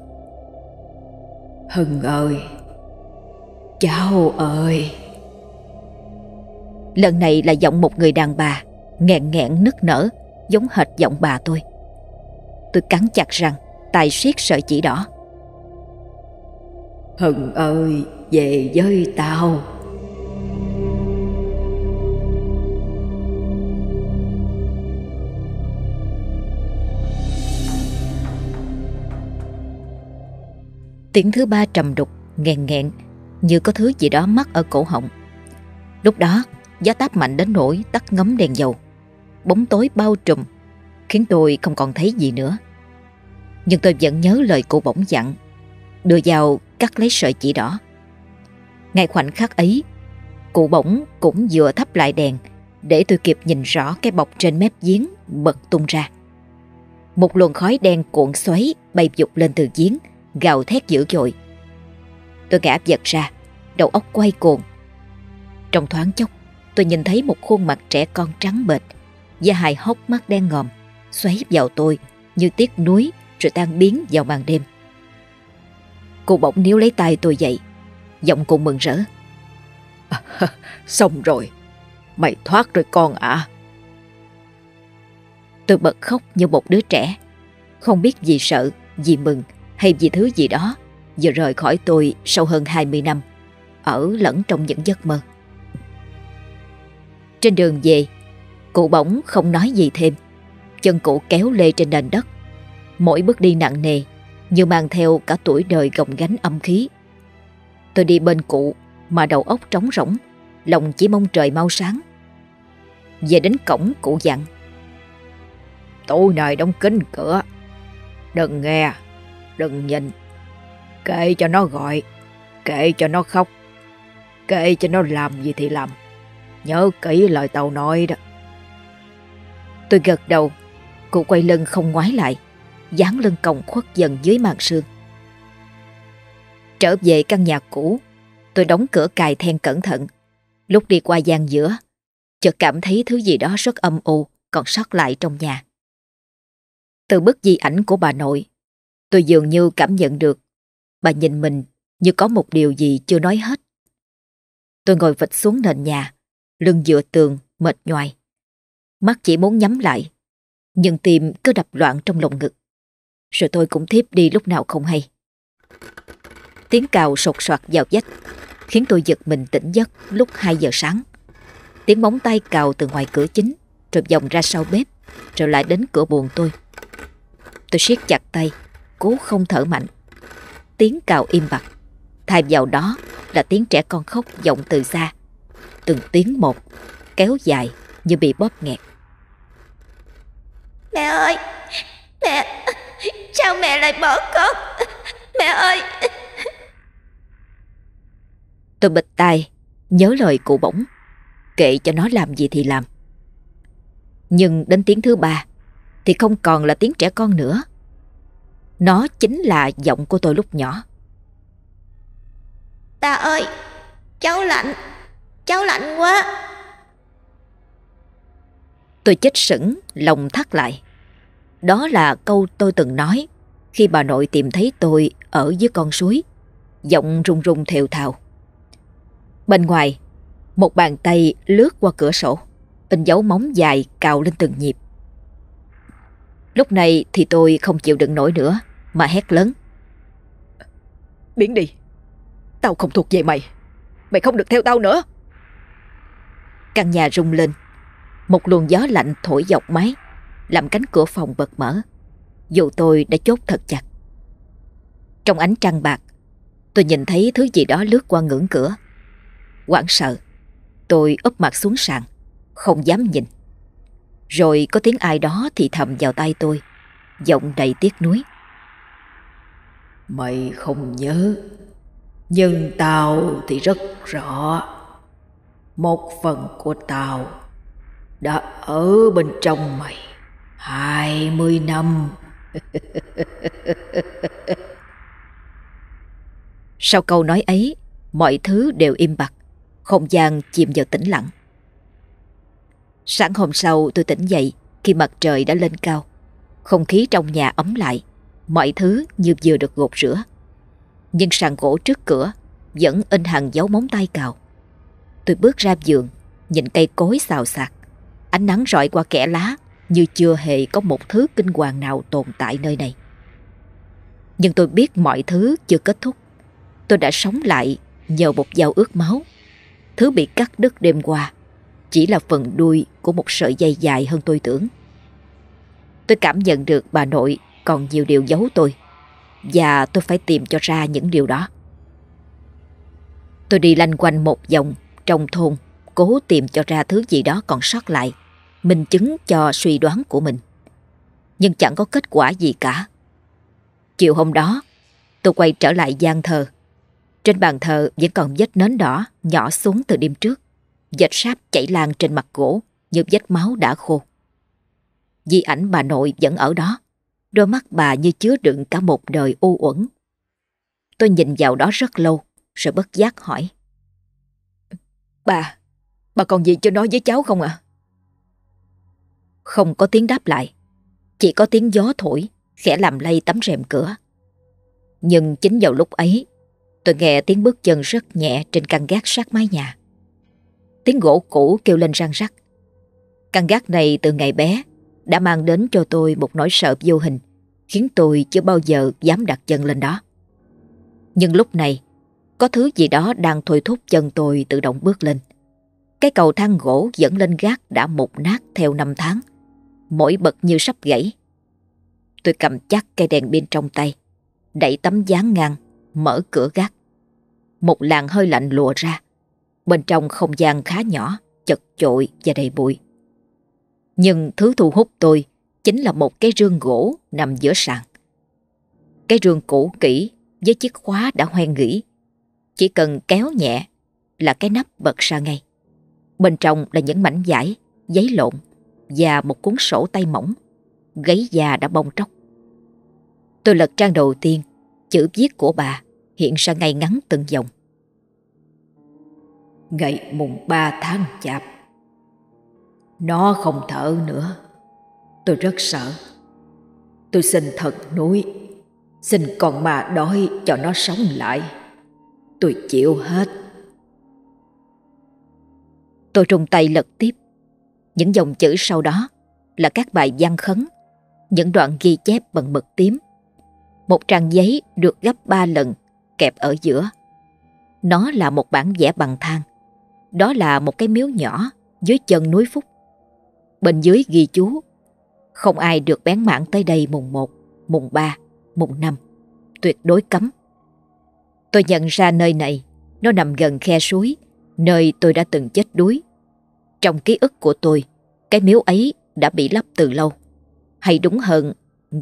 [SPEAKER 2] Hưng ơi! Cháu ơi!
[SPEAKER 1] Lần này là giọng một người đàn bà, nghẹn nghẹn nức nở, giống hệt giọng bà tôi. Tôi cắn chặt răng, tay siết sợi chỉ đỏ.
[SPEAKER 2] Hưng ơi, về với tao.
[SPEAKER 1] Tiếng thứ ba trầm đục, nghẹn nghẹn, như có thứ gì đó mắc ở cổ họng. Lúc đó, gió táp mạnh đến nỗi tắt ngấm đèn dầu. Bóng tối bao trùm, khiến tôi không còn thấy gì nữa. Nhưng tôi vẫn nhớ lời cụ bỗng dặn, đưa dao cắt lấy sợi chỉ đỏ. Ngay khoảnh khắc ấy, cụ bỗng cũng vừa thắp lại đèn để tôi kịp nhìn rõ cái bọc trên mép giếng bật tung ra. Một luồng khói đen cuộn xoáy bay dục lên từ giếng, gào thét dữ dội. Tôi ngã giật ra, đầu óc quay cuồng. Trong thoáng chốc, tôi nhìn thấy một khuôn mặt trẻ con trắng bệch và hai hốc mắt đen ngòm xoáy vào tôi như tiếc núi rồi tan biến vào màn đêm. Cô bỗng níu lấy tay tôi dậy, giọng cô mừng rỡ.
[SPEAKER 2] À, xong rồi, mày thoát rồi con ạ.
[SPEAKER 1] Tôi bật khóc như một đứa trẻ, không biết gì sợ, gì mừng hay vì thứ gì đó vừa rời khỏi tôi sau hơn 20 năm, ở lẫn trong những giấc mơ. Trên đường về, cụ bỗng không nói gì thêm. Chân cụ kéo lê trên nền đất. Mỗi bước đi nặng nề, như mang theo cả tuổi đời gồng gánh âm khí. Tôi đi bên cụ mà đầu óc trống rỗng, lòng chỉ mong trời mau sáng. Về đến cổng cụ dặn.
[SPEAKER 2] Tối nay đóng kín cửa, đừng nghe, đừng nhìn. Kệ cho nó gọi, kệ cho nó khóc, kệ cho nó làm gì thì làm. Nhớ kỹ lời tàu nói đó.
[SPEAKER 1] Tôi gật đầu, cụ quay lưng không ngoái lại, dán lưng còng khuất dần dưới màn sương. Trở về căn nhà cũ, tôi đóng cửa cài then cẩn thận. Lúc đi qua gian giữa, chợt cảm thấy thứ gì đó rất âm u còn sót lại trong nhà. Từ bức di ảnh của bà nội, tôi dường như cảm nhận được bà nhìn mình như có một điều gì chưa nói hết. Tôi ngồi vịt xuống nền nhà, lưng dựa tường, mệt nhoài. Mắt chỉ muốn nhắm lại, nhưng tim cứ đập loạn trong lồng ngực. Rồi tôi cũng thiếp đi lúc nào không hay. Tiếng cào sột soạt vào vách khiến tôi giật mình tỉnh giấc lúc 2 giờ sáng. Tiếng móng tay cào từ ngoài cửa chính rồi vòng ra sau bếp rồi lại đến cửa buồng tôi. Tôi siết chặt tay, cố không thở mạnh. Tiếng cào im bặt, thay vào đó là tiếng trẻ con khóc vọng từ xa. Từng tiếng một, kéo dài như bị bóp nghẹt.
[SPEAKER 4] Mẹ ơi, mẹ, sao mẹ lại bỏ con? Mẹ ơi!
[SPEAKER 1] Tôi bịch tai, nhớ lời cụ bổng. Kệ cho nó làm gì thì làm. Nhưng đến tiếng thứ ba thì không còn là tiếng trẻ con nữa. Nó chính là giọng của tôi lúc nhỏ.
[SPEAKER 4] Ta ơi, cháu lạnh, cháu lạnh quá.
[SPEAKER 1] Tôi chết sững, lòng thắt lại. Đó là câu tôi từng nói khi bà nội tìm thấy tôi ở dưới con suối, giọng rung rung thều thào. Bên ngoài, một bàn tay lướt qua cửa sổ, in dấu móng dài cào lên từng nhịp. Lúc này thì tôi không chịu đựng nổi nữa, mà hét lớn.
[SPEAKER 2] Biến đi, tao không thuộc về mày, mày không được theo tao nữa.
[SPEAKER 1] Căn nhà rung lên, một luồng gió lạnh thổi dọc mái, làm cánh cửa phòng bật mở, dù tôi đã chốt thật chặt. Trong ánh trăng bạc, tôi nhìn thấy thứ gì đó lướt qua ngưỡng cửa. Quảng sợ, tôi úp mặt xuống sàn, không dám nhìn. Rồi có tiếng ai đó thì thầm vào tay tôi, giọng đầy tiếc nuối.
[SPEAKER 2] Mày không nhớ, nhưng tao thì rất rõ. Một phần của tao đã ở bên trong mày hai mươi năm.
[SPEAKER 1] Sau câu nói ấy, mọi thứ đều im bặt, không gian chìm vào tĩnh lặng. Sáng hôm sau tôi tỉnh dậy khi mặt trời đã lên cao. Không khí trong nhà ấm lại, mọi thứ như vừa được gột rửa. Nhưng sàn gỗ trước cửa vẫn in hàng dấu móng tay cào. Tôi bước ra giường, nhìn cây cối xào xạc. Ánh nắng rọi qua kẽ lá như chưa hề có một thứ kinh hoàng nào tồn tại nơi này. Nhưng tôi biết mọi thứ chưa kết thúc. Tôi đã sống lại nhờ một dao ướt máu. Thứ bị cắt đứt đêm qua chỉ là phần đuôi của một sợi dây dài hơn tôi tưởng. Tôi cảm nhận được bà nội còn nhiều điều giấu tôi và tôi phải tìm cho ra những điều đó. Tôi đi lanh quanh một vòng trong thôn cố tìm cho ra thứ gì đó còn sót lại minh chứng cho suy đoán của mình. Nhưng chẳng có kết quả gì cả. Chiều hôm đó, tôi quay trở lại gian thờ. Trên bàn thờ vẫn còn vết nến đỏ nhỏ xuống từ đêm trước. Vết sáp chảy lan trên mặt gỗ như vết máu đã khô. Di ảnh bà nội vẫn ở đó. Đôi mắt bà như chứa đựng cả một đời u uẩn. Tôi nhìn vào đó rất lâu, rồi bất giác hỏi.
[SPEAKER 2] Bà, bà còn gì cho nói với cháu không ạ? À?
[SPEAKER 1] Không có tiếng đáp lại, chỉ có tiếng gió thổi, khẽ làm lay tấm rèm cửa. Nhưng chính vào lúc ấy, tôi nghe tiếng bước chân rất nhẹ trên căn gác sát mái nhà. Tiếng gỗ cũ kêu lên răng rắc. Căn gác này từ ngày bé đã mang đến cho tôi một nỗi sợ vô hình, khiến tôi chưa bao giờ dám đặt chân lên đó. Nhưng lúc này, có thứ gì đó đang thôi thúc chân tôi tự động bước lên. Cái cầu thang gỗ dẫn lên gác đã mục nát theo năm tháng, mỗi bậc như sắp gãy. Tôi cầm chắc cây đèn pin trong tay, đẩy tấm dáng ngang, mở cửa gác. Một làn hơi lạnh lùa ra, bên trong không gian khá nhỏ, chật chội và đầy bụi. Nhưng thứ thu hút tôi chính là một cái rương gỗ nằm giữa sàn. Cái rương cũ kỹ với chiếc khóa đã hoen nghỉ. Chỉ cần kéo nhẹ là cái nắp bật ra ngay. Bên trong là những mảnh vải, giấy lộn và một cuốn sổ tay mỏng. Gáy già đã bong tróc. Tôi lật trang đầu tiên, chữ viết của bà hiện ra ngay ngắn từng dòng.
[SPEAKER 2] Ngày mùng 3 tháng chạp nó không thở nữa. Tôi rất sợ. Tôi xin thật núi Xin con mà đói cho nó sống lại. Tôi chịu hết.
[SPEAKER 1] Tôi rung tay lật tiếp. Những dòng chữ sau đó là các bài văn khấn, những đoạn ghi chép bằng mực tím. Một trang giấy được gấp ba lần, kẹp ở giữa. Nó là một bản vẽ bằng thang. Đó là một cái miếu nhỏ dưới chân núi Phúc. Bên dưới ghi chú, không ai được bén mảng tới đây mùng 1, mùng 3, mùng 5. Tuyệt đối cấm. Tôi nhận ra nơi này, nó nằm gần khe suối, nơi tôi đã từng chết đuối. Trong ký ức của tôi, cái miếu ấy đã bị lấp từ lâu. Hay đúng hơn,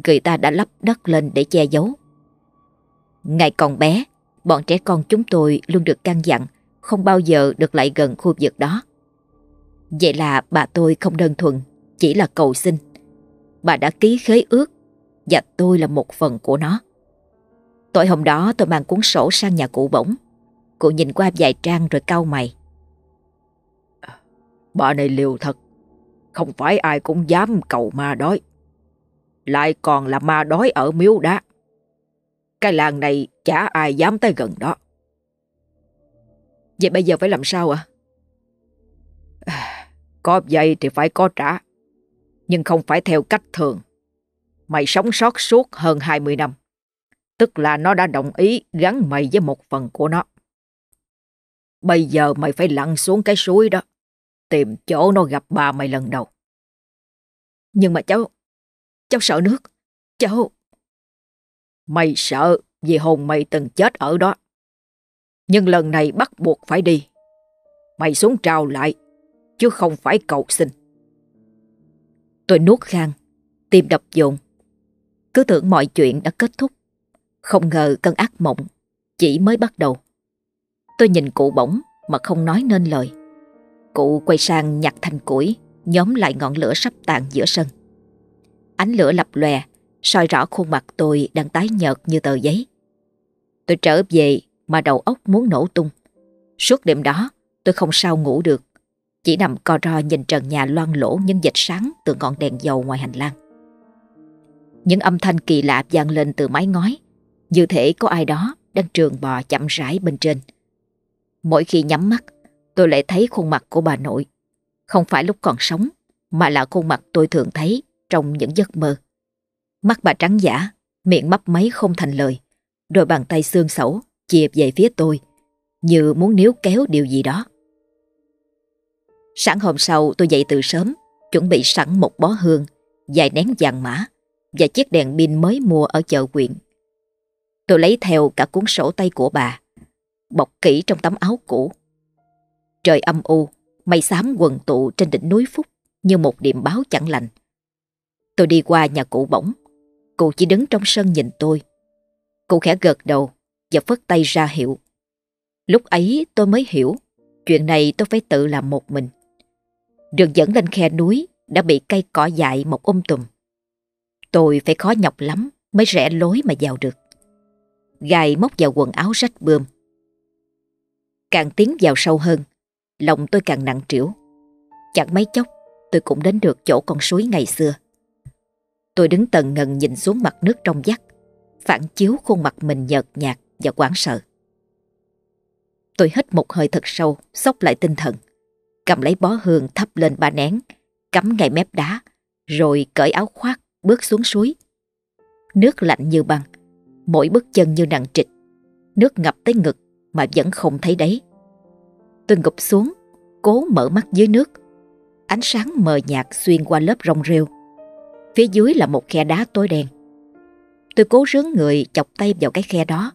[SPEAKER 1] người ta đã lấp đất lên để che giấu. Ngày còn bé, bọn trẻ con chúng tôi luôn được căn dặn không bao giờ được lại gần khu vực đó. Vậy là bà tôi không đơn thuần, chỉ là cầu xin. Bà đã ký khế ước và tôi là một phần của nó. Tối hôm đó tôi mang cuốn sổ sang nhà cụ bổng. Cụ nhìn qua vài trang rồi cau mày.
[SPEAKER 2] Bà này liều thật. Không phải ai cũng dám cầu ma đói. Lại còn là ma đói ở miếu đá. Cái làng này chả ai dám tới gần đó.
[SPEAKER 1] Vậy bây giờ phải làm sao ạ?
[SPEAKER 2] À? Có vậy thì phải có trả. Nhưng không phải theo cách thường. Mày sống sót suốt hơn 20 năm. Tức là nó đã đồng ý gắn mày với một phần của nó. Bây giờ mày phải lặn xuống cái suối đó. Tìm chỗ nó gặp bà mày lần đầu.
[SPEAKER 1] Nhưng mà cháu... Cháu sợ nước. Cháu...
[SPEAKER 2] Mày sợ vì hồn mày từng chết ở đó. Nhưng lần này bắt buộc phải đi. Mày xuống trào lại, chứ không phải cầu xin.
[SPEAKER 1] Tôi nuốt khang, tim đập dồn. Cứ tưởng mọi chuyện đã kết thúc. Không ngờ cơn ác mộng chỉ mới bắt đầu. Tôi nhìn cụ bỗng mà không nói nên lời. Cụ quay sang nhặt thành củi, nhóm lại ngọn lửa sắp tàn giữa sân. Ánh lửa lập lòe, soi rõ khuôn mặt tôi đang tái nhợt như tờ giấy. Tôi trở về mà đầu óc muốn nổ tung. Suốt đêm đó, tôi không sao ngủ được. Chỉ nằm co ro nhìn trần nhà loang lỗ những dịch sáng từ ngọn đèn dầu ngoài hành lang. Những âm thanh kỳ lạ vang lên từ mái ngói, như thể có ai đó đang trường bò chậm rãi bên trên. Mỗi khi nhắm mắt, tôi lại thấy khuôn mặt của bà nội. Không phải lúc còn sống, mà là khuôn mặt tôi thường thấy trong những giấc mơ. Mắt bà trắng giả, miệng mấp máy không thành lời, đôi bàn tay xương sẩu chìa về phía tôi, như muốn níu kéo điều gì đó. Sáng hôm sau tôi dậy từ sớm, chuẩn bị sẵn một bó hương, vài nén vàng mã và chiếc đèn pin mới mua ở chợ quyện. Tôi lấy theo cả cuốn sổ tay của bà, bọc kỹ trong tấm áo cũ. Trời âm u, mây xám quần tụ trên đỉnh núi Phúc như một điểm báo chẳng lành. Tôi đi qua nhà cụ bỗng, cụ chỉ đứng trong sân nhìn tôi. Cụ khẽ gật đầu và phất tay ra hiệu. Lúc ấy tôi mới hiểu chuyện này tôi phải tự làm một mình. Đường dẫn lên khe núi đã bị cây cỏ dại một um tùm. Tôi phải khó nhọc lắm mới rẽ lối mà vào được. Gài móc vào quần áo rách bươm. Càng tiến vào sâu hơn, lòng tôi càng nặng trĩu. Chẳng mấy chốc, tôi cũng đến được chỗ con suối ngày xưa. Tôi đứng tần ngần nhìn xuống mặt nước trong vắt, phản chiếu khuôn mặt mình nhợt nhạt và hoảng sợ. Tôi hít một hơi thật sâu, sốc lại tinh thần. Cầm lấy bó hương thắp lên ba nén, cắm ngay mép đá, rồi cởi áo khoác, bước xuống suối. Nước lạnh như băng, mỗi bước chân như nặng trịch. Nước ngập tới ngực mà vẫn không thấy đấy. Tôi ngụp xuống, cố mở mắt dưới nước. Ánh sáng mờ nhạt xuyên qua lớp rong rêu. Phía dưới là một khe đá tối đen. Tôi cố rướn người chọc tay vào cái khe đó.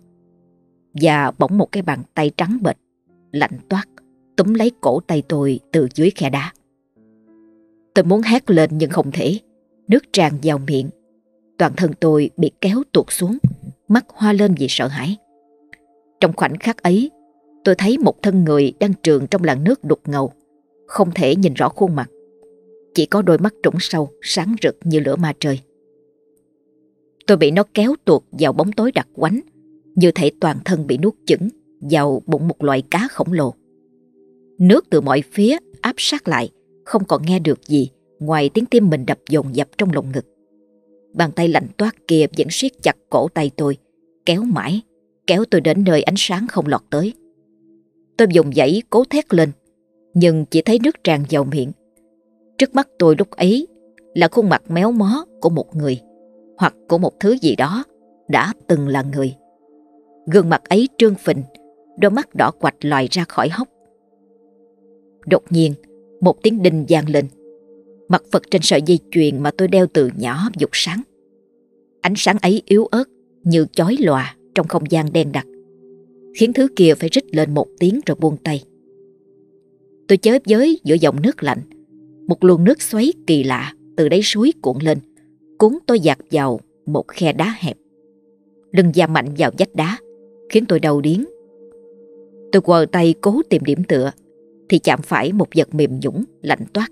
[SPEAKER 1] Và bỗng một cái bàn tay trắng bệch, lạnh toát, túm lấy cổ tay tôi từ dưới khe đá. Tôi muốn hét lên nhưng không thể. Nước tràn vào miệng. Toàn thân tôi bị kéo tuột xuống, mắt hoa lên vì sợ hãi. Trong khoảnh khắc ấy, tôi thấy một thân người đang trườn trong làn nước đục ngầu, không thể nhìn rõ khuôn mặt. Chỉ có đôi mắt trũng sâu, sáng rực như lửa ma trời. Tôi bị nó kéo tuột vào bóng tối đặc quánh, như thể toàn thân bị nuốt chửng vào bụng một loài cá khổng lồ. Nước từ mọi phía áp sát lại, không còn nghe được gì ngoài tiếng tim mình đập dồn dập trong lồng ngực. Bàn tay lạnh toát kia vẫn siết chặt cổ tay tôi, kéo mãi, kéo tôi đến nơi ánh sáng không lọt tới. Tôi dùng dãy cố thét lên, nhưng chỉ thấy nước tràn vào miệng. Trước mắt tôi lúc ấy là khuôn mặt méo mó của một người, hoặc của một thứ gì đó đã từng là người. Gương mặt ấy trương phình, đôi mắt đỏ quạch lòi ra khỏi hốc. Đột nhiên, một tiếng đinh vang lên. Mặt Phật trên sợi dây chuyền mà tôi đeo từ nhỏ dục sáng. Ánh sáng ấy yếu ớt như chói lòa trong không gian đen đặc, khiến thứ kia phải rít lên một tiếng rồi buông tay. Tôi chớp giới giữa dòng nước lạnh, một luồng nước xoáy kỳ lạ từ đáy suối cuộn lên, cuốn tôi dạt vào một khe đá hẹp. Lưng da mạnh vào vách đá, khiến tôi đau điếng. Tôi quờ tay cố tìm điểm tựa, thì chạm phải một vật mềm nhũng, lạnh toát.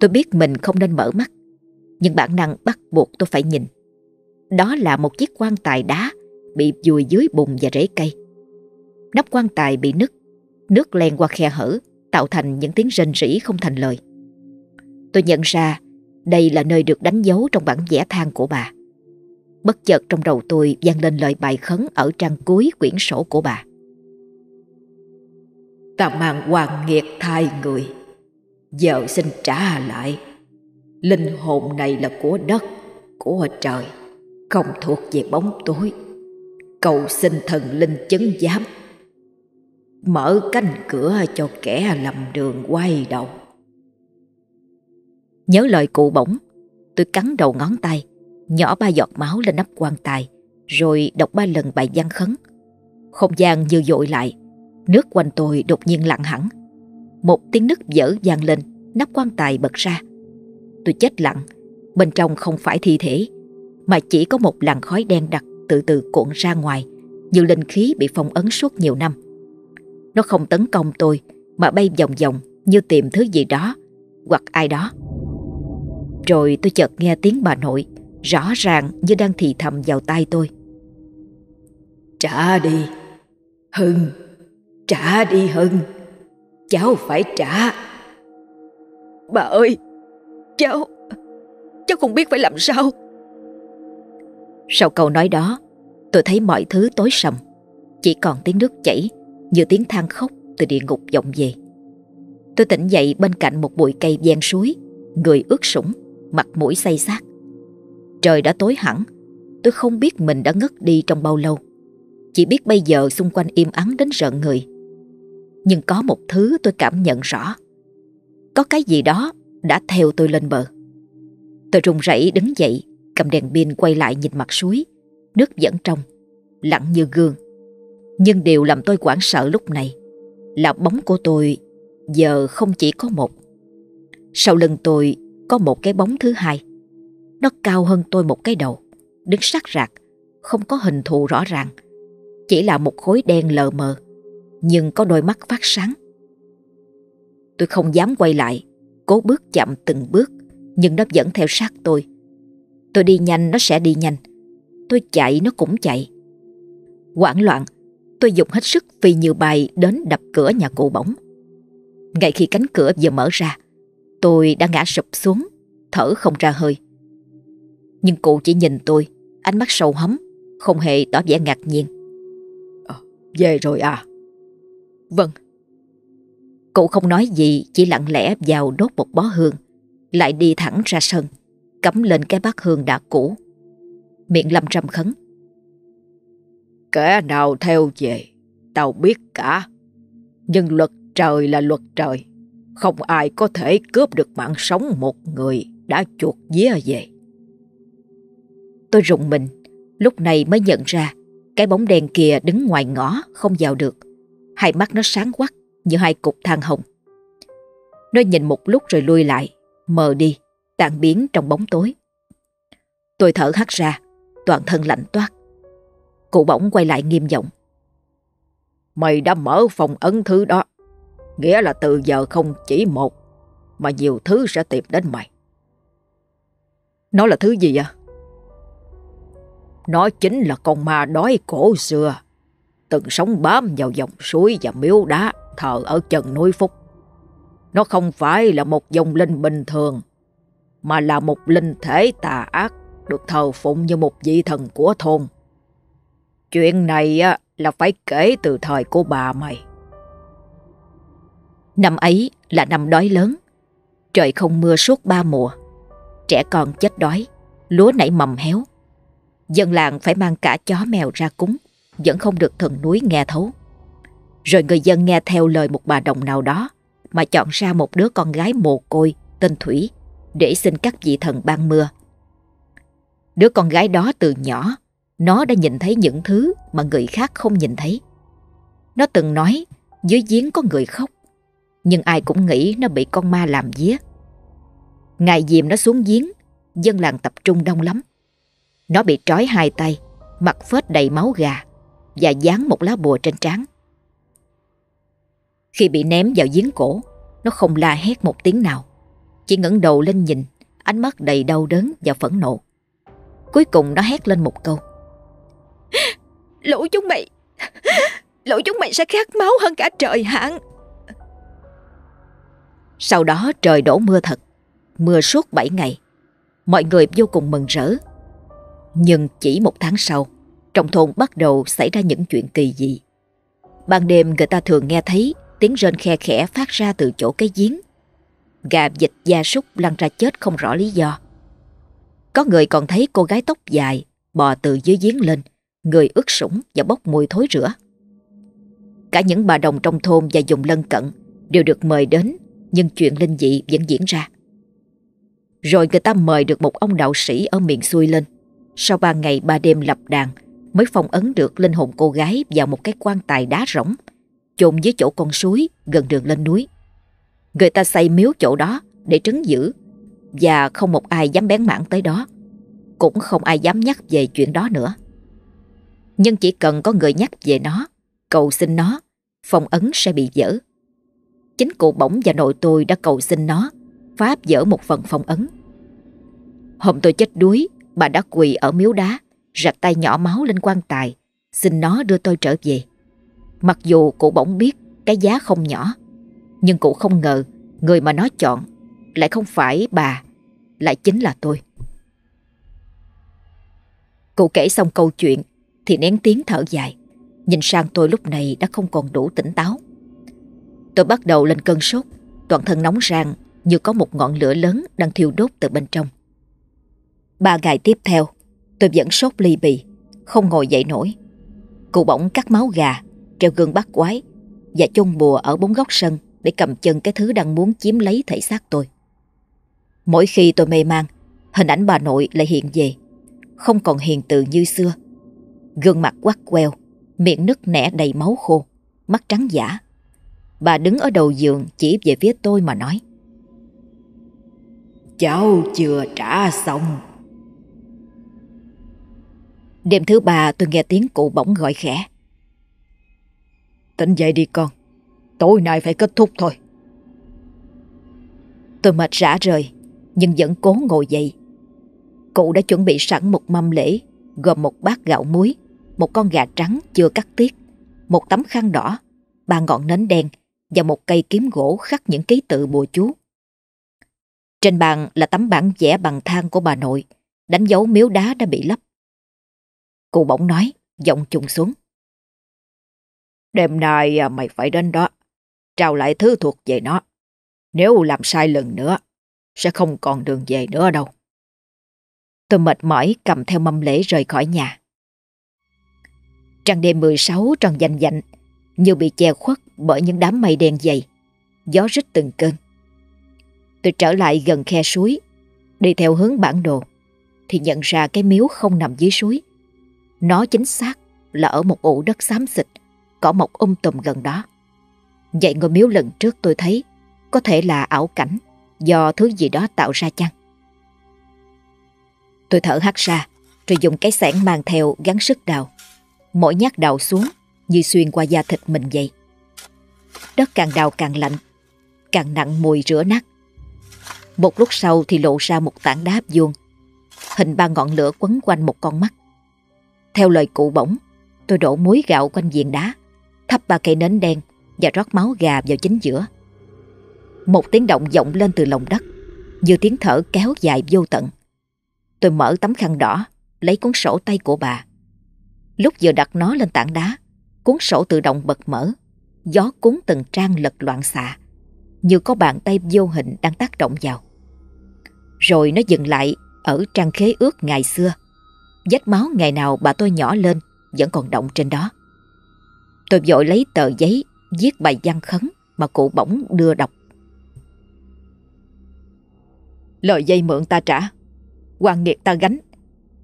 [SPEAKER 1] Tôi biết mình không nên mở mắt, nhưng bản năng bắt buộc tôi phải nhìn. Đó là một chiếc quan tài đá bị vùi dưới bùn và rễ cây. Nắp quan tài bị nứt, nước len qua khe hở, tạo thành những tiếng rên rỉ không thành lời. Tôi nhận ra đây là nơi được đánh dấu trong bản vẽ than của bà. Bất chợt trong đầu tôi vang lên lời bài khấn ở trang cuối quyển sổ của bà. Ta mang hoàng nghiệt thai người, giờ xin trả lại. Linh hồn này là của đất, của trời, không thuộc về bóng tối. Cầu xin thần linh chứng giám. Mở cánh cửa cho kẻ lầm đường quay đầu. Nhớ lời cụ bổng, tôi cắn đầu ngón tay, nhỏ ba giọt máu lên nắp quan tài, rồi đọc ba lần bài văn khấn. Không gian như dội lại, nước quanh tôi đột nhiên lặng hẳn. Một tiếng nứt dở vang lên, nắp quan tài bật ra. Tôi chết lặng, bên trong không phải thi thể, mà chỉ có một làn khói đen đặc từ từ cuộn ra ngoài, như linh khí bị phong ấn suốt nhiều năm. Nó không tấn công tôi, mà bay vòng vòng như tìm thứ gì đó, hoặc ai đó. Rồi tôi chợt nghe tiếng bà nội Rõ ràng như đang thì thầm vào tai tôi Trả đi Hưng Trả đi Hưng Cháu phải trả Bà ơi Cháu Cháu không biết phải làm sao Sau câu nói đó Tôi thấy mọi thứ tối sầm Chỉ còn tiếng nước chảy Như tiếng than khóc từ địa ngục vọng về Tôi tỉnh dậy bên cạnh một bụi cây ven suối Người ướt sũng mặt mũi say sát. Trời đã tối hẳn, tôi không biết mình đã ngất đi trong bao lâu. Chỉ biết bây giờ xung quanh im ắng đến rợn người. Nhưng có một thứ tôi cảm nhận rõ. Có cái gì đó đã theo tôi lên bờ. Tôi run rẩy đứng dậy, cầm đèn pin quay lại nhìn mặt suối. Nước vẫn trong, lặng như gương. Nhưng điều làm tôi hoảng sợ lúc này là bóng của tôi giờ không chỉ có một. Sau lưng tôi có một cái bóng thứ hai. Nó cao hơn tôi một cái đầu, đứng sắc rạc, không có hình thù rõ ràng. Chỉ là một khối đen lờ mờ, nhưng có đôi mắt phát sáng. Tôi không dám quay lại, cố bước chậm từng bước, nhưng nó vẫn theo sát tôi. Tôi đi nhanh nó sẽ đi nhanh, tôi chạy nó cũng chạy. Quảng loạn, tôi dùng hết sức vì nhiều bài đến đập cửa nhà cụ bỗng. Ngay khi cánh cửa vừa mở ra, Tôi đã ngã sụp xuống, thở không ra hơi. Nhưng cụ chỉ nhìn tôi, ánh mắt sâu hấm, không hề tỏ vẻ ngạc nhiên.
[SPEAKER 2] À, về rồi à?
[SPEAKER 1] Vâng. Cụ không nói gì, chỉ lặng lẽ vào đốt một bó hương, lại đi thẳng ra sân, cắm lên cái bát hương đã cũ. Miệng lâm râm khấn.
[SPEAKER 2] Kẻ nào theo về, tao biết cả. Nhưng luật trời là luật trời. Không ai có thể cướp được mạng sống một người đã chuột vía về.
[SPEAKER 1] Tôi rụng mình, lúc này mới nhận ra cái bóng đèn kia đứng ngoài ngõ không vào được. Hai mắt nó sáng quắc như hai cục than hồng. Nó nhìn một lúc rồi lui lại, mờ đi, tan biến trong bóng tối. Tôi thở hắt ra, toàn thân lạnh toát. Cụ bỗng quay lại nghiêm giọng.
[SPEAKER 2] Mày đã mở phòng ấn thứ đó. Nghĩa là từ giờ không chỉ một, mà nhiều thứ sẽ tìm đến mày.
[SPEAKER 1] Nó là thứ gì vậy?
[SPEAKER 2] Nó chính là con ma đói cổ xưa, từng sống bám vào dòng suối và miếu đá thờ ở chân núi Phúc. Nó không phải là một dòng linh bình thường, mà là một linh thể tà ác được thờ phụng như một vị thần của thôn. Chuyện này là phải kể từ thời của bà mày.
[SPEAKER 1] Năm ấy là năm đói lớn. Trời không mưa suốt ba mùa. Trẻ con chết đói, lúa nảy mầm héo. Dân làng phải mang cả chó mèo ra cúng, vẫn không được thần núi nghe thấu. Rồi người dân nghe theo lời một bà đồng nào đó mà chọn ra một đứa con gái mồ côi tên Thủy để xin các vị thần ban mưa. Đứa con gái đó từ nhỏ, nó đã nhìn thấy những thứ mà người khác không nhìn thấy. Nó từng nói dưới giếng có người khóc, nhưng ai cũng nghĩ nó bị con ma làm vía. Ngày dìm nó xuống giếng, dân làng tập trung đông lắm. Nó bị trói hai tay, mặt phết đầy máu gà và dán một lá bùa trên trán. Khi bị ném vào giếng cổ, nó không la hét một tiếng nào. Chỉ ngẩng đầu lên nhìn, ánh mắt đầy đau đớn và phẫn nộ. Cuối cùng nó hét lên một câu.
[SPEAKER 4] Lũ chúng mày, lũ chúng mày sẽ khát máu hơn cả trời hạn.
[SPEAKER 1] Sau đó trời đổ mưa thật, mưa suốt 7 ngày. Mọi người vô cùng mừng rỡ. Nhưng chỉ một tháng sau, trong thôn bắt đầu xảy ra những chuyện kỳ dị. Ban đêm người ta thường nghe thấy tiếng rên khe khẽ phát ra từ chỗ cái giếng. Gà vịt gia súc lăn ra chết không rõ lý do. Có người còn thấy cô gái tóc dài bò từ dưới giếng lên, người ướt sũng và bốc mùi thối rữa. Cả những bà đồng trong thôn và vùng lân cận đều được mời đến, nhưng chuyện linh dị vẫn diễn ra. Rồi người ta mời được một ông đạo sĩ ở miền xuôi lên. Sau ba ngày ba đêm lập đàn, mới phong ấn được linh hồn cô gái vào một cái quan tài đá rỗng, chôn dưới chỗ con suối gần đường lên núi. Người ta xây miếu chỗ đó để trấn giữ và không một ai dám bén mảng tới đó. Cũng không ai dám nhắc về chuyện đó nữa. Nhưng chỉ cần có người nhắc về nó, cầu xin nó, phong ấn sẽ bị dỡ. Chính cụ bổng và nội tôi đã cầu xin nó, phá dỡ một phần phong ấn. Hôm tôi chết đuối, bà đã quỳ ở miếu đá, rạch tay nhỏ máu lên quan tài, xin nó đưa tôi trở về. Mặc dù cụ bỗng biết cái giá không nhỏ, nhưng cụ không ngờ người mà nó chọn lại không phải bà, lại chính là tôi. Cụ kể xong câu chuyện thì nén tiếng thở dài, nhìn sang tôi lúc này đã không còn đủ tỉnh táo. Tôi bắt đầu lên cơn sốt, toàn thân nóng rang như có một ngọn lửa lớn đang thiêu đốt từ bên trong. Ba ngày tiếp theo, tôi vẫn sốt ly bì, không ngồi dậy nổi. Cụ bỗng cắt máu gà, treo gương bắt quái và chôn bùa ở bốn góc sân để cầm chân cái thứ đang muốn chiếm lấy thể xác tôi. Mỗi khi tôi mê man, hình ảnh bà nội lại hiện về, không còn hiền từ như xưa. Gương mặt quắt queo, miệng nứt nẻ đầy máu khô, mắt trắng giả. Bà đứng ở đầu giường chỉ về phía tôi mà nói.
[SPEAKER 2] Cháu chưa trả xong.
[SPEAKER 1] Đêm thứ ba tôi nghe tiếng cụ bỗng gọi khẽ.
[SPEAKER 2] Tỉnh dậy đi con, tối nay phải kết thúc thôi.
[SPEAKER 1] Tôi mệt rã rời, nhưng vẫn cố ngồi dậy. Cụ đã chuẩn bị sẵn một mâm lễ, gồm một bát gạo muối, một con gà trắng chưa cắt tiết, một tấm khăn đỏ, ba ngọn nến đen và một cây kiếm gỗ khắc những ký tự bùa chú. Trên bàn là tấm bản vẽ bằng than của bà nội, đánh dấu miếu đá đã bị lấp. Cụ bỗng nói, giọng trùng xuống.
[SPEAKER 2] Đêm nay à, mày phải đến đó, trao lại thứ thuộc về nó. Nếu làm sai lần nữa, sẽ không còn đường về nữa đâu.
[SPEAKER 1] Tôi mệt mỏi cầm theo mâm lễ rời khỏi nhà. Trăng đêm 16 tròn dành dạnh, như bị che khuất bởi những đám mây đen dày, gió rít từng cơn. Tôi trở lại gần khe suối, đi theo hướng bản đồ, thì nhận ra cái miếu không nằm dưới suối. Nó chính xác là ở một ụ đất xám xịt, cỏ mọc um tùm gần đó. Vậy ngôi miếu lần trước tôi thấy có thể là ảo cảnh do thứ gì đó tạo ra chăng? Tôi thở hắt ra, rồi dùng cái sẻn mang theo gắn sức đào. Mỗi nhát đào xuống như xuyên qua da thịt mình vậy. Đất càng đào càng lạnh, càng nặng mùi rửa nát. Một lúc sau thì lộ ra một tảng đá vuông, hình ba ngọn lửa quấn quanh một con mắt. Theo lời cụ bổng, tôi đổ muối gạo quanh viền đá, thắp ba cây nến đen và rót máu gà vào chính giữa. Một tiếng động vọng lên từ lòng đất, như tiếng thở kéo dài vô tận. Tôi mở tấm khăn đỏ, lấy cuốn sổ tay của bà. Lúc vừa đặt nó lên tảng đá, cuốn sổ tự động bật mở, gió cuốn từng trang lật loạn xạ, như có bàn tay vô hình đang tác động vào. Rồi nó dừng lại ở trang khế ước ngày xưa. Vết máu ngày nào bà tôi nhỏ lên vẫn còn động trên đó. Tôi vội lấy tờ giấy viết bài văn khấn mà cụ bỗng đưa đọc.
[SPEAKER 2] Lời dây mượn ta trả, quan nghiệt ta gánh,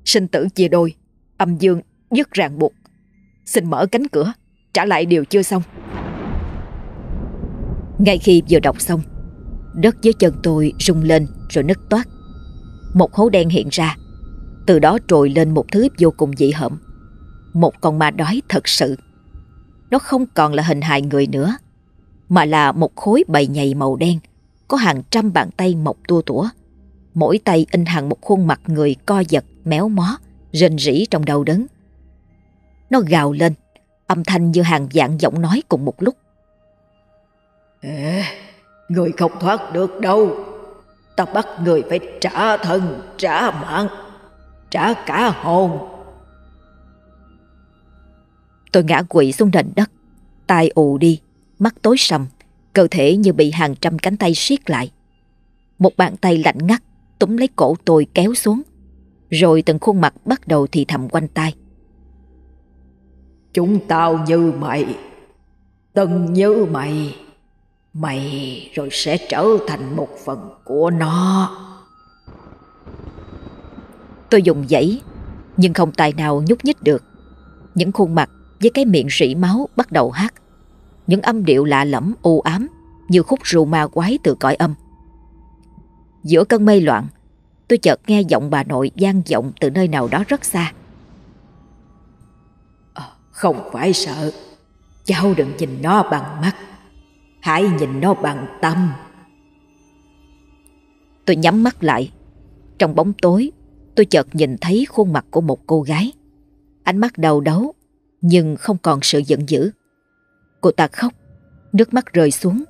[SPEAKER 2] sinh tử chia đôi, âm dương dứt ràng buộc. Xin mở cánh cửa, trả lại điều chưa xong.
[SPEAKER 1] Ngay khi vừa đọc xong, đất dưới chân tôi rung lên rồi nứt toát. Một hố đen hiện ra, từ đó trồi lên một thứ vô cùng dị hợm. Một con ma đói thật sự. Nó không còn là hình hài người nữa, mà là một khối bầy nhầy màu đen, có hàng trăm bàn tay mọc tua tủa. Mỗi tay in hàng một khuôn mặt người co giật, méo mó, rên rỉ trong đau đớn. Nó gào lên, âm thanh như hàng dạng giọng nói cùng một lúc.
[SPEAKER 2] Ê, người không thoát được đâu. Ta bắt người phải trả thân, trả mạng, trả cả hồn.
[SPEAKER 1] Tôi ngã quỵ xuống nền đất, tai ù đi, mắt tối sầm, cơ thể như bị hàng trăm cánh tay siết lại. Một bàn tay lạnh ngắt túm lấy cổ tôi kéo xuống, rồi từng khuôn mặt bắt đầu thì thầm quanh tai.
[SPEAKER 2] Chúng tao như mày, từng như mày, mày rồi sẽ trở thành một phần của nó.
[SPEAKER 1] Tôi dùng dãy, nhưng không tài nào nhúc nhích được. Những khuôn mặt với cái miệng rỉ máu bắt đầu hát. Những âm điệu lạ lẫm u ám như khúc rượu ma quái từ cõi âm. Giữa cơn mây loạn, tôi chợt nghe giọng bà nội gian vọng từ nơi nào đó rất xa.
[SPEAKER 2] À, không phải sợ, cháu đừng nhìn nó bằng mắt, hãy nhìn nó bằng tâm.
[SPEAKER 1] Tôi nhắm mắt lại, trong bóng tối tôi chợt nhìn thấy khuôn mặt của một cô gái. Ánh mắt đầu đấu, nhưng không còn sự giận dữ. Cô ta khóc, nước mắt rơi xuống.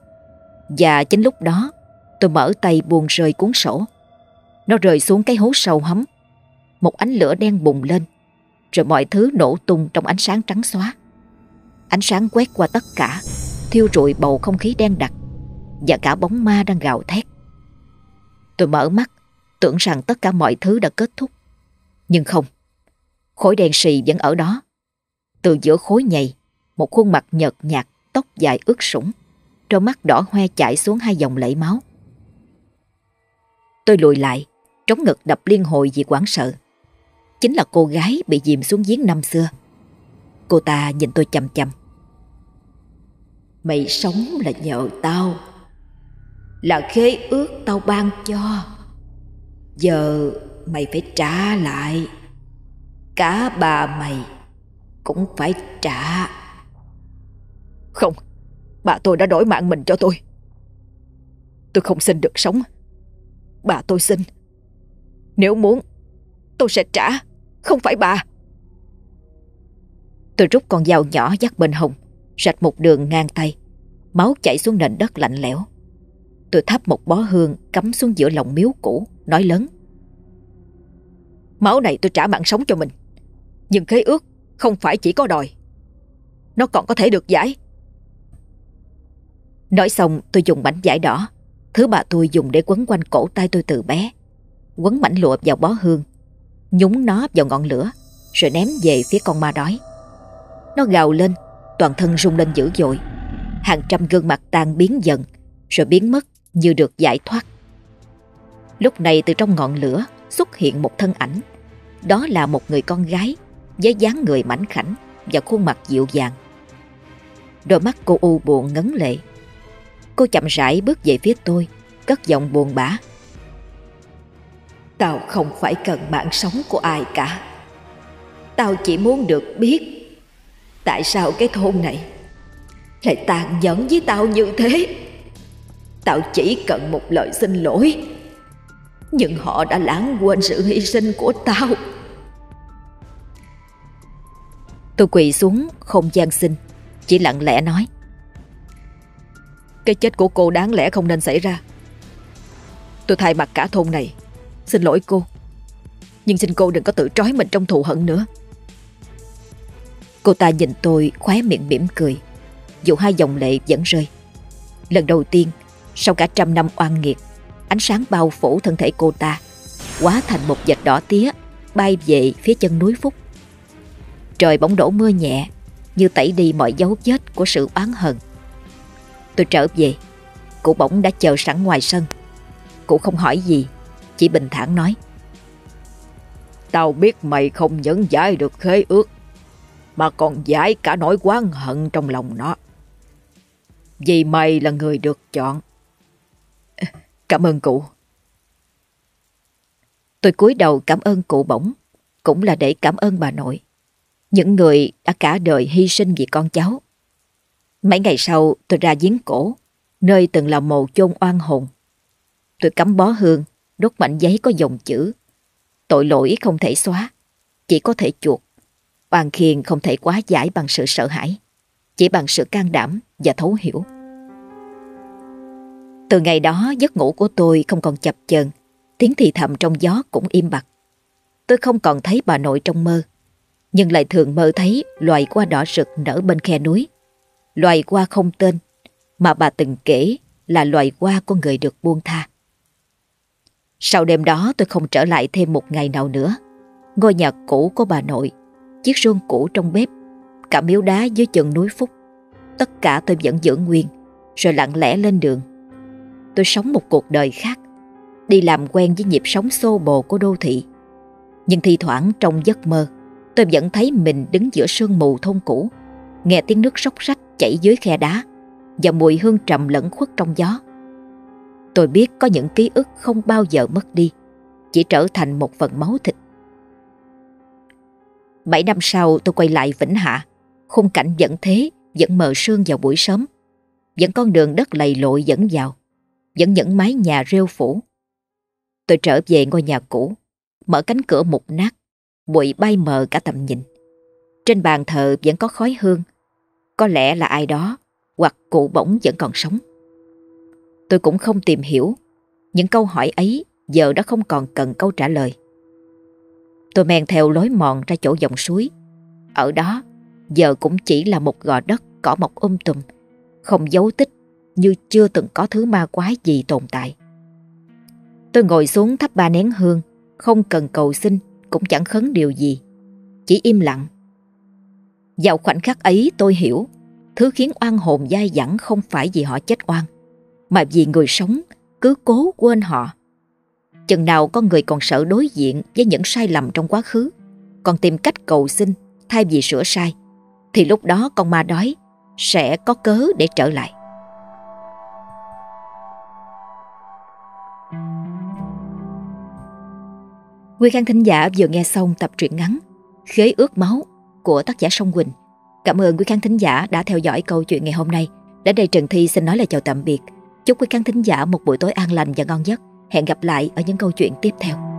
[SPEAKER 1] Và chính lúc đó, tôi mở tay buông rơi cuốn sổ. Nó rơi xuống cái hố sâu hấm. Một ánh lửa đen bùng lên, rồi mọi thứ nổ tung trong ánh sáng trắng xóa. Ánh sáng quét qua tất cả, thiêu rụi bầu không khí đen đặc và cả bóng ma đang gào thét. Tôi mở mắt, tưởng rằng tất cả mọi thứ đã kết thúc. Nhưng không, khối đen xì vẫn ở đó. Từ giữa khối nhầy, một khuôn mặt nhợt nhạt, tóc dài ướt sũng, đôi mắt đỏ hoe chảy xuống hai dòng lệ máu. Tôi lùi lại, trống ngực đập liên hồi vì quảng sợ. Chính là cô gái bị dìm xuống giếng năm xưa. Cô ta nhìn tôi chầm chầm.
[SPEAKER 2] Mày sống là nhờ tao, là khế ước tao ban cho. Giờ mày phải trả lại. Cả bà mày cũng phải trả.
[SPEAKER 5] Không, bà tôi đã đổi mạng mình cho tôi. Tôi không xin được sống. Bà tôi xin. Nếu muốn, tôi sẽ trả, không phải bà.
[SPEAKER 1] Tôi rút con dao nhỏ dắt bên hông, rạch một đường ngang tay. Máu chảy xuống nền đất lạnh lẽo. Tôi thắp một bó hương cắm xuống giữa lòng miếu cũ, nói lớn.
[SPEAKER 5] Máu này tôi trả mạng sống cho mình. Nhưng khế ước không phải chỉ có đòi. Nó còn có thể được giải.
[SPEAKER 1] Nói xong tôi dùng mảnh giải đỏ, thứ bà tôi dùng để quấn quanh cổ tay tôi từ bé. Quấn mảnh lụa vào bó hương, nhúng nó vào ngọn lửa, rồi ném về phía con ma đói. Nó gào lên, toàn thân rung lên dữ dội. Hàng trăm gương mặt tan biến dần, rồi biến mất như được giải thoát. Lúc này từ trong ngọn lửa xuất hiện một thân ảnh. Đó là một người con gái với dáng người mảnh khảnh và khuôn mặt dịu dàng. Đôi mắt cô u buồn ngấn lệ. Cô chậm rãi bước về phía tôi, cất giọng buồn bã.
[SPEAKER 2] Tao không phải cần mạng sống của ai cả. Tao chỉ muốn được biết tại sao cái thôn này lại tàn nhẫn với tao như thế. Tao chỉ cần một lời xin lỗi nhưng họ đã lãng quên sự hy sinh của tao.
[SPEAKER 1] Tôi quỳ xuống, không gian xin Chỉ lặng lẽ nói.
[SPEAKER 5] Cái chết của cô đáng lẽ không nên xảy ra. Tôi thay mặt cả thôn này. Xin lỗi cô. Nhưng xin cô đừng có tự trói mình trong thù hận nữa.
[SPEAKER 1] Cô ta nhìn tôi khóe miệng mỉm cười. Dù hai dòng lệ vẫn rơi. Lần đầu tiên, sau cả trăm năm oan nghiệt Ánh sáng bao phủ thân thể cô ta Quá thành một vệt đỏ tía bay về phía chân núi Phúc. Trời bỗng đổ mưa nhẹ, như tẩy đi mọi dấu vết của sự oán hận. Tôi trở về, cụ bỗng đã chờ sẵn ngoài sân. Cụ không hỏi gì, chỉ bình thản nói.
[SPEAKER 2] Tao biết mày không những giải được khế ước, mà còn giải cả nỗi oán hận trong lòng nó. Vì mày là người được chọn.
[SPEAKER 5] Cảm ơn cụ.
[SPEAKER 1] Tôi cúi đầu cảm ơn cụ bổng, cũng là để cảm ơn bà nội. Những người đã cả đời hy sinh vì con cháu. Mấy ngày sau tôi ra giếng cổ, nơi từng là mồ chôn oan hồn. Tôi cắm bó hương, đốt mảnh giấy có dòng chữ. Tội lỗi không thể xóa, chỉ có thể chuộc. Oan khiên không thể quá giải bằng sự sợ hãi, chỉ bằng sự can đảm và thấu hiểu. Từ ngày đó giấc ngủ của tôi không còn chập chờn, tiếng thì thầm trong gió cũng im bặt. Tôi không còn thấy bà nội trong mơ, nhưng lại thường mơ thấy loài hoa đỏ rực nở bên khe núi. Loài hoa không tên, mà bà từng kể là loài hoa của người được buông tha. Sau đêm đó tôi không trở lại thêm một ngày nào nữa. Ngôi nhà cũ của bà nội, chiếc rương cũ trong bếp, cả miếu đá dưới chân núi Phúc. Tất cả tôi vẫn giữ nguyên, rồi lặng lẽ lên đường. Tôi sống một cuộc đời khác, đi làm quen với nhịp sống xô bồ của đô thị. Nhưng thi thoảng trong giấc mơ, tôi vẫn thấy mình đứng giữa sương mù thôn cũ, nghe tiếng nước róc rách chảy dưới khe đá và mùi hương trầm lẫn khuất trong gió. Tôi biết có những ký ức không bao giờ mất đi, chỉ trở thành một phần máu thịt. Bảy năm sau tôi quay lại Vĩnh Hạ, khung cảnh vẫn thế, vẫn mờ sương vào buổi sớm, vẫn con đường đất lầy lội dẫn vào, vẫn những mái nhà rêu phủ. Tôi trở về ngôi nhà cũ, mở cánh cửa mục nát, bụi bay mờ cả tầm nhìn. Trên bàn thờ vẫn có khói hương, có lẽ là ai đó hoặc cụ bỗng vẫn còn sống. Tôi cũng không tìm hiểu, những câu hỏi ấy giờ đã không còn cần câu trả lời. Tôi men theo lối mòn ra chỗ dòng suối. Ở đó, giờ cũng chỉ là một gò đất cỏ mọc um tùm, không dấu tích như chưa từng có thứ ma quái gì tồn tại. Tôi ngồi xuống thắp ba nén hương, không cần cầu xin, cũng chẳng khấn điều gì. Chỉ im lặng. Vào khoảnh khắc ấy tôi hiểu, thứ khiến oan hồn dai dẳng không phải vì họ chết oan, mà vì người sống cứ cố quên họ. Chừng nào con người còn sợ đối diện với những sai lầm trong quá khứ, còn tìm cách cầu xin thay vì sửa sai, thì lúc đó con ma đói sẽ có cớ để trở lại. Quý khán thính giả vừa nghe xong tập truyện ngắn Khế ước máu của tác giả Song Quỳnh. Cảm ơn quý khán thính giả đã theo dõi câu chuyện ngày hôm nay. Đến đây Trần Thi xin nói lời chào tạm biệt. Chúc quý khán thính giả một buổi tối an lành và ngon giấc. Hẹn gặp lại ở những câu chuyện tiếp theo.